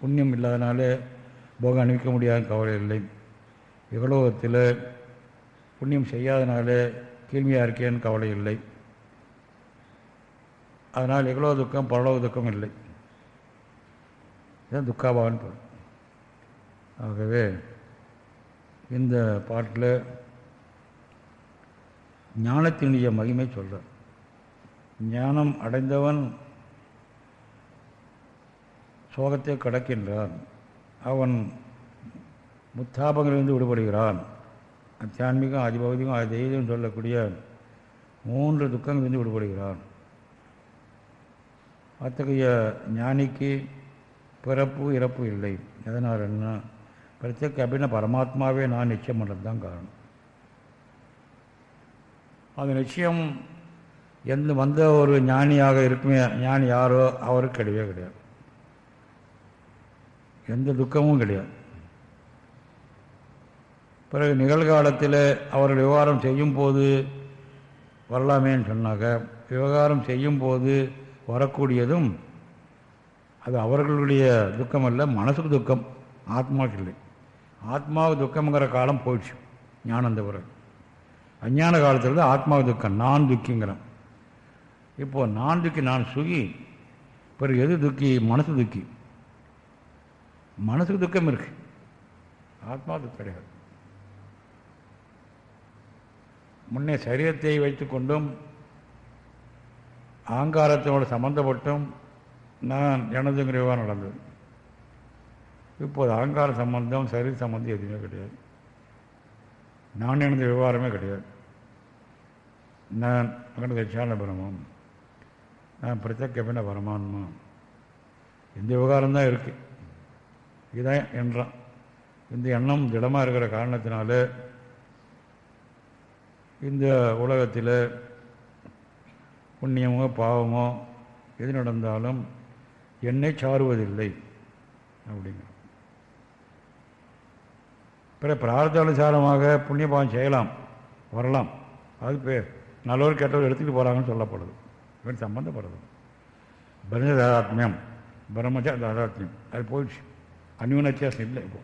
புண்ணியம் இல்லாதனால போகம் அணிவிக்க முடியாத கவலை இல்லை. இகலோகத்தில் புண்ணியம் செய்யாதனால கீழ்மையாக இருக்கேன்னு கவலை இல்லை. அதனால் இகலோ துக்கம் பரலோக துக்கம் இல்லை. இதுதான் துக்காபாவன் பொருள் ஆகவே இந்த பாட்டில் ஞானத்தினுடைய மகிமை சொல்கிறார் ஞானம் அடைந்தவன் சோகத்தை கடக்கின்றான். அவன் முத்தாபங்களிலிருந்து விடுபடுகிறான். அத்தியான்மிகம் அதிபௌதிகம் தெய்வம் சொல்லக்கூடிய மூன்று துக்கங்களிலிருந்து விடுபடுகிறான். அத்தகைய ஞானிக்கு பிறப்பு இறப்பு இல்லை. எதனால் என்ன பிரத்யேக அப்படின்னா பரமாத்மாவே நான் நிச்சயம் பண்ணுறது தான் காரணம். அந்த நிச்சயம் எந்த வந்த ஒரு ஞானியாக இருக்குமே ஞானி யாரோ அவருக்கு கிடையவே கிடையாது. எந்த துக்கமும் கிடையாது. பிறகு நிகழ்காலத்தில் அவர்கள் விவகாரம் செய்யும் போது வரலாமேன்னு சொன்னாக்க விவகாரம் செய்யும் போது வரக்கூடியதும் அது அவர்களுடைய துக்கம் அல்ல மனசுக்கு துக்கம் ஆத்மாவுக்கு இல்லை. ஆத்மாவு துக்கம்ங்கிற காலம் போயிடுச்சு. ஞானந்த பிறகு அஞ்ஞான காலத்தில் தான் ஆத்மாவு துக்கம் நான் துக்கிங்கிறேன். இப்போது நான் துக்கி நான் சுகி. பிறகு எது துக்கி? மனசு துக்கி. மனசுக்கு துக்கம் இருக்கு. ஆத்மா துக்கம் கிடையாது. முன்னே சரீரத்தை வைத்துக்கொண்டும் ஆங்காரத்தோடு சம்பந்தப்பட்டும் நான் எனதுங்கிற விவகாரம் நடந்தது. இப்போது அகங்கார சம்பந்தம் சரீர சம்பந்தம் எதுவுமே கிடையாது. நான் எனது விவகாரமே கிடையாது. நான் அகண்ட தட்சான பிரமம். நான் பிரத்யேகப்பின பரமான்மா. இந்த விவகாரம் தான் இருக்குது இதுதான் என்றான். இந்த எண்ணம் திடமாக இருக்கிற காரணத்தினால இந்த உலகத்தில் புண்ணியமோ பாவமோ எது நடந்தாலும் என்னை சாருவதில்லை. அப்படிங்க. பிற பிரார்த்தானுசாரமாக புண்ணியபாவம் செய்யலாம் வரலாம். அது பேர் நல்லவர் கெட்டவர் எடுத்துக்கிட்டு போகிறாங்கன்னு சொல்லப்படுது. இவன் சம்பந்தப்படுறது. பிரம்ம தாதாத்மியம் தாதாத்மியம். அது போயிடுச்சு. அந்யோன் வித்தியாசம் இல்லை இப்போ.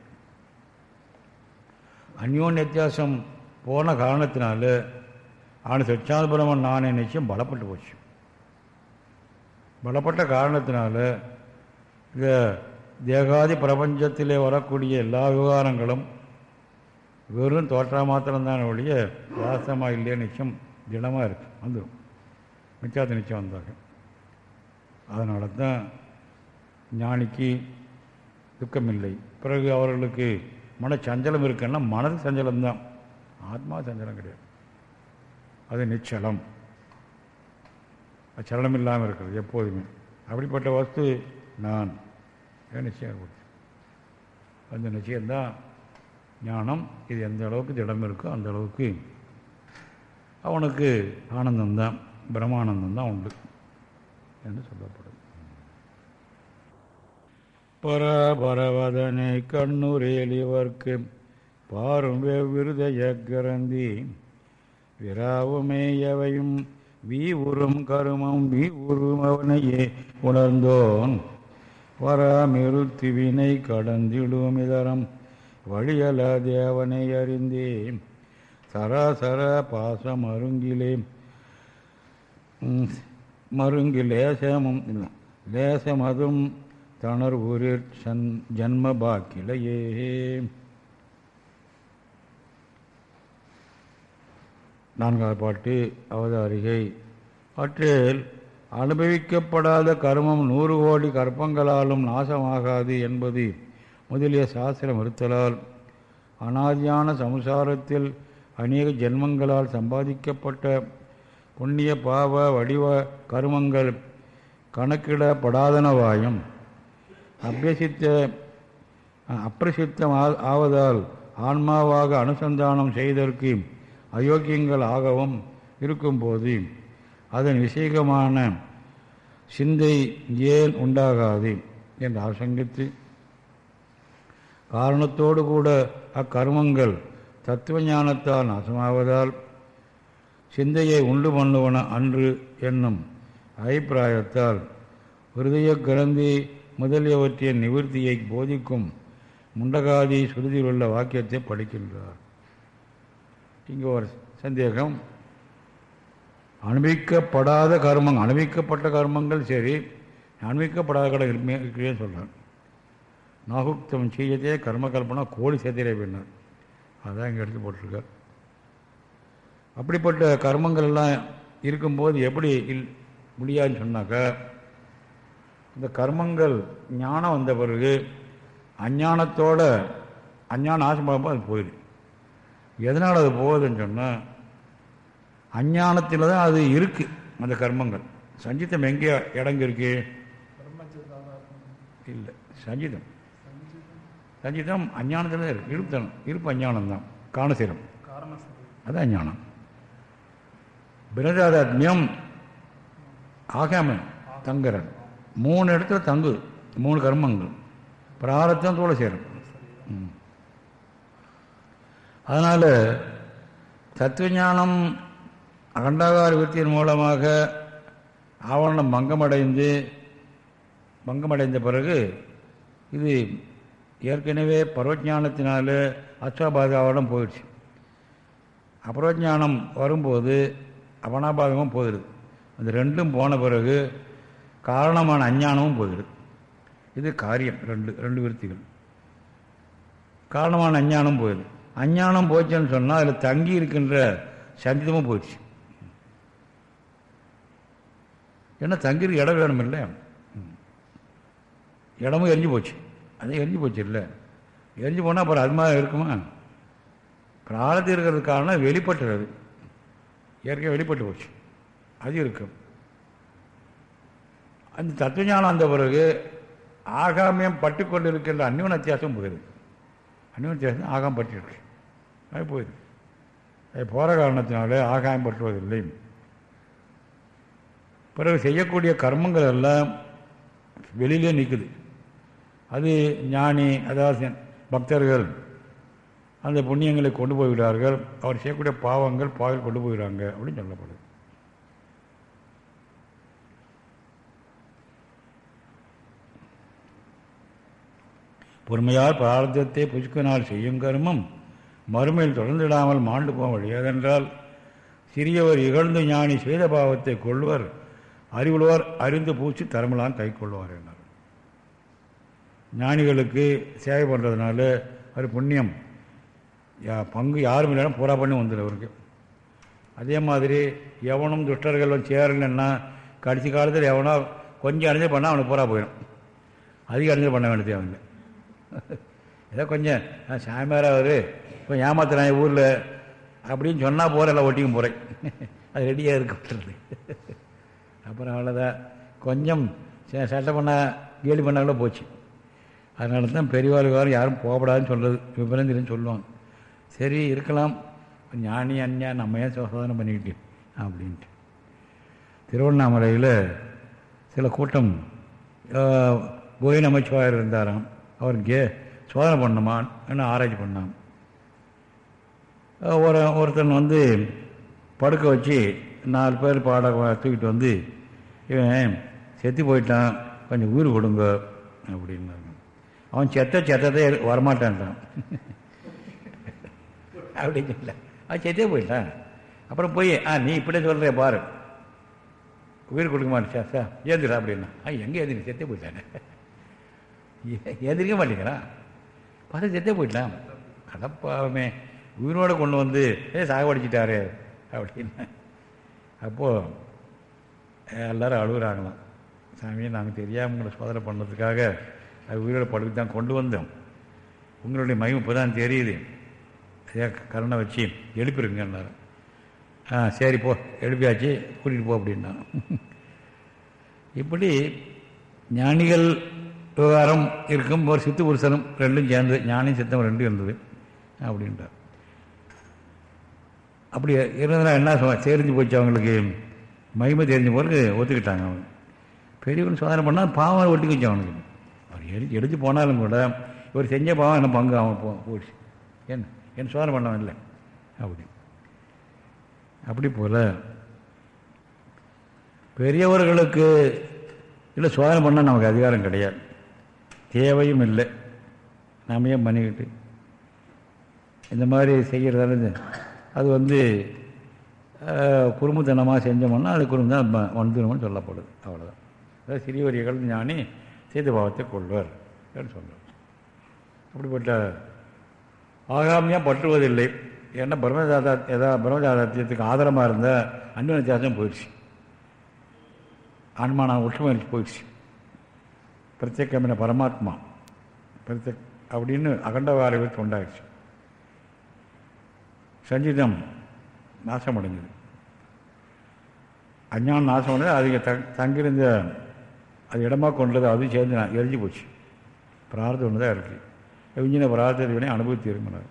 அந்யோன் வித்தியாசம் போன காரணத்தினால அவனு சச்சாத பிரம்மன் நானே நிச்சயம் பலப்பட்டு போச்சு. பலப்பட்ட காரணத்தினால இந்த தேகாதி பிரபஞ்சத்திலே வரக்கூடிய எல்லா விவகாரங்களும் வெறும் தோற்றா மாத்திரம்தான் ஒழிய வாசமாக இல்லையே நிச்சயம் திடமாக இருக்கு. வந்துடும் மிச்சாத்த நிச்சயம் வந்தாங்க. அதனால தான் ஞானிக்கு துக்கமில்லை. பிறகு அவர்களுக்கு மனச்சஞ்சலம் இருக்குன்னா மனது சஞ்சலம்தான். ஆத்மா சஞ்சலம் கிடையாது. அது நிச்சலம். சலனம் இல்லாமல் இருக்கிறது எப்போதுமே. அப்படிப்பட்ட வஸ்து நான். நிச்சயம் கொடுத்து அந்த நிச்சயம்தான் ஞானம் இது எந்த அளவுக்கு திடம் இருக்கோ அந்த அளவுக்கு அவனுக்கு ஆனந்தம்தான் பிரம்மானந்தம் தான் உண்டு என்று சொல்லப்படும். பரபரவதனை கண்ணுரேலிவர்க்கு பாரும் வெவ்விருதய கரந்தி விராவுமேயவையும் வீ உறும் கருமம் வீ உறும் அவனையே உணர்ந்தோன். வராமிருத்திவினை கடந்திடும் இதரம் வழியல தேவனை அறிந்தே சராசர பாசம் அருங்கிலே மருங்கு லேசமும் லேசமதும் தணர் ஊரிற் சன் ஜன்ம பாக்கிலையே. நான்காவது பாட்டு அவதாரிகை. அவற்றில் அனுபவிக்கப்படாத கர்மம் நூறு கோடி கற்பங்களாலும் நாசமாகாது என்பது முதலிய சாஸ்திர மறுத்தலால் அனாதியான சம்சாரத்தில் அநேக ஜென்மங்களால் சம்பாதிக்கப்பட்ட புண்ணிய பாவ வடிவ கருமங்கள் கணக்கிடப்படாதனவாயும் அபியசித்த அப்பிரசித்தம் ஆவதால் ஆன்மாவாக அனுசந்தானம் செய்தற்கு அயோக்கியங்கள் ஆகவும் இருக்கும்போது அதன் விசேகமான சிந்தை ஏன் உண்டாகாது? என்று ஆசங்கித்து காரணத்தோடு கூட அக்கர்மங்கள் தத்துவ ஞானத்தால் நாசமாவதால் சிந்தையை உண்டு பண்ணுவன அன்று என்னும் அபிப்பிராயத்தால் ஹிருதய கிரந்தி முதலியவற்றின் நிவர்த்தியை போதிக்கும் முண்டகாதி சுருதியில் உள்ள வாக்கியத்தை படிக்கின்றார். இங்கே ஒரு சந்தேகம். அனுபவிக்கப்படாத கர்மங்கள் அனுபவிக்கப்பட்ட கர்மங்கள் சரி அனுபவிக்கப்படாத கடை இருக்கிறேன்னு சொல்கிறேன் நாகுக்தம் செய்யதே கர்ம கல்பனா கோடி சேத்திரை பின்னர் அதான் இங்கே எடுத்து போட்டிருக்கார் அப்படிப்பட்ட கர்மங்கள் எல்லாம் இருக்கும்போது எப்படி இல் முடியாதுன்னு சொன்னாக்கா இந்த கர்மங்கள் ஞானம் வந்த பிறகு அஞ்ஞானத்தோட அஞ்ஞானம் ஆசைப்படும்போது அது போயிடுது எதனால் அது போகுதுன்னு சொன்னால் அஞ்ஞானத்தில் தான் அது இருக்குது அந்த கர்மங்கள். சஞ்சிதம் எங்கே இடங்க இருக்கு இல்லை சஞ்சிதம். சஞ்சிதம் அஞ்ஞானத்தில் இருக்கு. இருப்புத்தனம் இருப்பு அஞ்ஞானம் தான் காணசீரம் அது அஞ்ஞானம். பிரதாதாத்மியம் ஆகாம தங்குறன் மூணு இடத்துல தங்கு மூணு கர்மங்கள். பிராரத்தம் தோலை சேரும். அதனால் தத்துவஞானம் அகண்டாகார வித்தியின் மூலமாக ஆவரணம் பங்கமடைந்து பங்கமடைந்த பிறகு இது ஏற்கனவே பரவஜானத்தினால அஸ்வபாதாவனம் போயிடுச்சு. அபரோஜானம் வரும்போது அபனாபாதமும் போயிடுது. அந்த ரெண்டும் போன பிறகு காரணமான அஞ்ஞானமும் போயிடுது. இது காரியம் ரெண்டு ரெண்டு விருத்திகள். காரணமான அஞ்ஞானம் போயிடுது. அஞ்ஞானம் போச்சுன்னு சொன்னால் அதில் தங்கி இருக்கின்ற சந்திதமும் போயிடுச்சு. ஏன்னா தங்கிற இடம் வேணும் இல்லை இடமும் எரிஞ்சு போச்சு. அது எரிஞ்சு போச்சு இல்லை எரிஞ்சு போனால் அப்புறம் அது மாதிரி இருக்குமா? பிராரதி இருக்கிறது காரணம் வெளிப்பட்டுறது இயற்கை வெளிப்பட்டு போச்சு. அது இருக்கும் அந்த தத்துவஞானம் வந்த பிறகு ஆகாமியம் பட்டு கொண்டு இருக்கின்ற அந்நியன வித்தியாசம் போயிடுது அந்நியன வித்தியாசம் ஆகாம பட்டு இருக்கு. அது போயிடுது அது போகிற காரணத்தினால ஆகாயம் பற்றுவதில்லை பிறகு செய்யக்கூடிய கர்மங்கள் எல்லாம் வெளியிலே நிற்குது அது ஞானி அதாவது பக்தர்கள் அந்த புண்ணியங்களை கொண்டு போய்விடார்கள் அவர் செய்யக்கூடிய பாவங்கள் பாவில் கொண்டு போயிடுறாங்க அப்படின்னு சொல்லப்படுது. பொறுமையால் பிரார்த்தத்தை புஷ்கினால் செய்யும் கருமம் மறுமையில் தொடர்ந்திடாமல் மாண்டு போக வழியாதென்றால் சிறியவர் இகழ்ந்து ஞானி செய்த பாவத்தை கொள்வர் அறிவுள்வர் அறிந்து பூச்சி தரமலான் கை கொள்வார் என்றார். ஞானிகளுக்கு சேவை பண்ணுறதுனால அது புண்ணியம். யா பங்கு யாரும் இல்லைனா பூரா பண்ணி வந்துடும் அவருக்கு. அதே மாதிரி எவனும் துஷ்டர்கள் சேரலன்னா கடைசி காலத்தில் எவனோ கொஞ்சம் அடைஞ்சு பண்ணால் அவனுக்கு பூரா போயிடும் அதிக அடைஞ்சல் பண்ண வேண்டியது அவனுக்கு. ஏதோ கொஞ்சம் சாமியார் அவர் இப்போ ஏமாத்துறான் ஊரில் அப்படின்னு சொன்னால் போகிற எல்லாம் ஒட்டிக்கும் போகிறேன் அது ரெடியாக இருக்கப்பட்டது அப்புறம் அவ்வளோதான் கொஞ்சம் ச- சட்டை பண்ணால் கேலி பண்ணாலும் போச்சு. அதனால தான் பெரியவாளுக்காரும் யாரும் போகப்படாதுன்னு சொல்கிறது விபரந்திரன்னு சொல்லுவாங்க. சரி இருக்கலாம். ஞானி அந்யா நம்ம ஏன் சோதனை பண்ணிக்கிட்டு அப்படின்ட்டு. திருவண்ணாமலையில் சில கூட்டம் கோயில் நமச்சிவாயர் இருந்தாராம். அவர் கே சோதனை பண்ணுமான்னு ஆராய்ச்சி பண்ணான். ஒரு ஒருத்தன் வந்து படுக்க வச்சு நாலு பேர் பாட தூக்கிட்டு வந்து இவன் செத்து போயிட்டான். கொஞ்சம் உயிர் கொடுங்க அப்படின்னாங்க அவன் செத்த செத்ததே வரமாட்டான்றான். அப்படின்னு சொல்ல அவன் செத்தே போயிட்டான். அப்புறம் போய் ஆ நீ இப்படியே சொல்கிற பாரு. உயிர் கொடுக்க மாட்டேன் சார்? ஏந்திரா அப்படின்னா. ஆ எங்கே ஏந்திரி? செத்தே போயிட்டானே. ஏ- ஏந்திரிக்க மாட்டேங்கிறான். பார்த்து செத்தே போயிட்டான். அடப்பாவமே உயிரோடு கொண்டு வந்து ஏ சாகடிச்சிட்டாரு அப்படின்னு. அப்போது எல்லோரும் அழுகுறாங்களாம். சாமி நாங்கள் தெரியாமல் உங்களை சோதனை பண்ணுறதுக்காக அது உயிரோட படுத்து தான் கொண்டு வந்தோம். உங்களுடைய மகிமை இப்போ தான் தெரியுது. அதே கருணை வச்சு எழுப்பிருங்கன்னாரு ஆ சரி போ. எழுப்பியாச்சு கூட்டிகிட்டு போ அப்படின்னா. இப்படி ஞானிகள் விவகாரம் இருக்கும். ஒரு சித்து புருஷனும் ரெண்டும் சேர்ந்து ஞானியும் சித்தம் ரெண்டும் இருந்தது. அப்படின்றார். அப்படி இருந்ததுனா என்ன தெரிஞ்சு போச்சு அவங்களுக்கு. மகிமை தெரிஞ்ச பிறகு ஒத்துக்கிட்டாங்க அவங்க. பெரியவன் சோதனை பண்ணால் பாவம் ஒட்டிக்கிச்சு அவனுக்கு. அவர் எடி போனாலும் கூட இவர் செஞ்ச பாவம் என்ன பங்கு அவன் போ போச்சு. என்ன என் சோதனை பண்ணவன் இல்லை. அப்படி. அப்படி போல் பெரியவர்களுக்கு இல்லை சோதனை பண்ணால் நமக்கு அதிகாரம் கிடையாது. தேவையும் இல்லை. நாம ஏன் பண்ணிக்கிட்டு? இந்த மாதிரி செய்கிறதால அது வந்து குறும்புத்தனமாக செஞ்சோம்னா அது குறும்புதான் வந்துடும்னு சொல்லப்படுது. அவ்வளோதான் அதாவது சிறியவர்கள் ஞானி சேது பாவத்தை கொள்வர் சொன்னார். சொல்கிறார் அப்படிப்பட்ட ஆகாமியாக பற்றுவதில்லை. ஏன்னா பிரம்மஜாதா எதா பிரம்மஜாதாத்தியத்துக்கு ஆதாரமாக இருந்த அன்பின் வித்தியாசம் போயிடுச்சு. ஆன்மான ஒற்றுமை போயிடுச்சு. பிரத்யேகமின பரமாத்மா. பிரத்யேக் அப்படின்னு அகண்டவாரவில் உண்டாயிடுச்சு. சஞ்சிதம் நாசமடைஞ்சது. அஞ்ஞானம் நாசமடைஞ்சது. அதுக்கு தங்கியிருந்த அது இடமா கொண்டது அதுவும் சேர்ந்து நான் எரிஞ்சு போச்சு. பிரார்த்தம் ஒன்று தான் இருக்குது விஞ்சின பிரார்த்தத்தை விட அனுபவித்து இருமினார்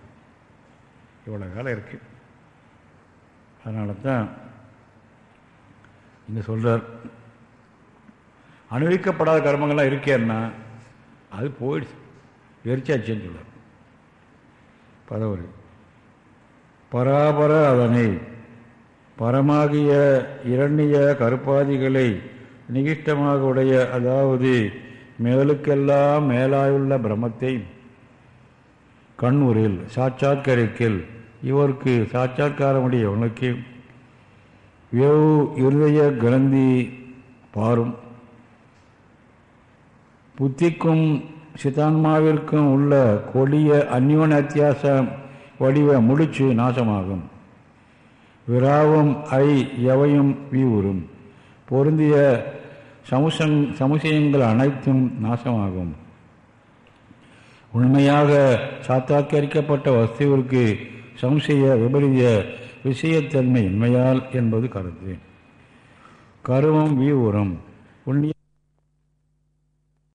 இவ்வளோ காலம் இருக்குது அதனால தான் இங்கே சொல்கிறார் அனுபவிக்கப்படாத கர்மங்கள்லாம் இருக்கேன்னா அது போயிடுச்சு. எரிச்சாச்சுன்னு சொல்றார். பதவரு பராபர அதனை பரமாகிய இரண்டிய கருப்பாதிகளை நிகிஷ்டமாக உடைய அதாவது மேலுக்கெல்லாம் மேலாயுள்ள பிரம்மத்தை கண்ணூரில் சாட்சாத்கரிக்கில் இவருக்கு சாட்சாத்காரமுடைய உனக்கு வேவு இருதய கிரந்தி பாரும். புத்திக்கும் சிதான்மாவிற்கும் உள்ள கொடிய அந்யோன அத்தியாச வடிவ முடிச்சு நாசமாகும். விராவும் ஐ எவையும் வீவுறும். பொருந்திய சமுசங் சமுசயங்கள் அனைத்தும் நாசமாகும். உண்மையாக சாத்தாக்கரிக்கப்பட்ட வஸ்துவிற்கு சம்சய விபரீத விஷயத்தன்மை இன்மையால் என்பது கருத்து. கருவம் வீவுறும். உண்மைய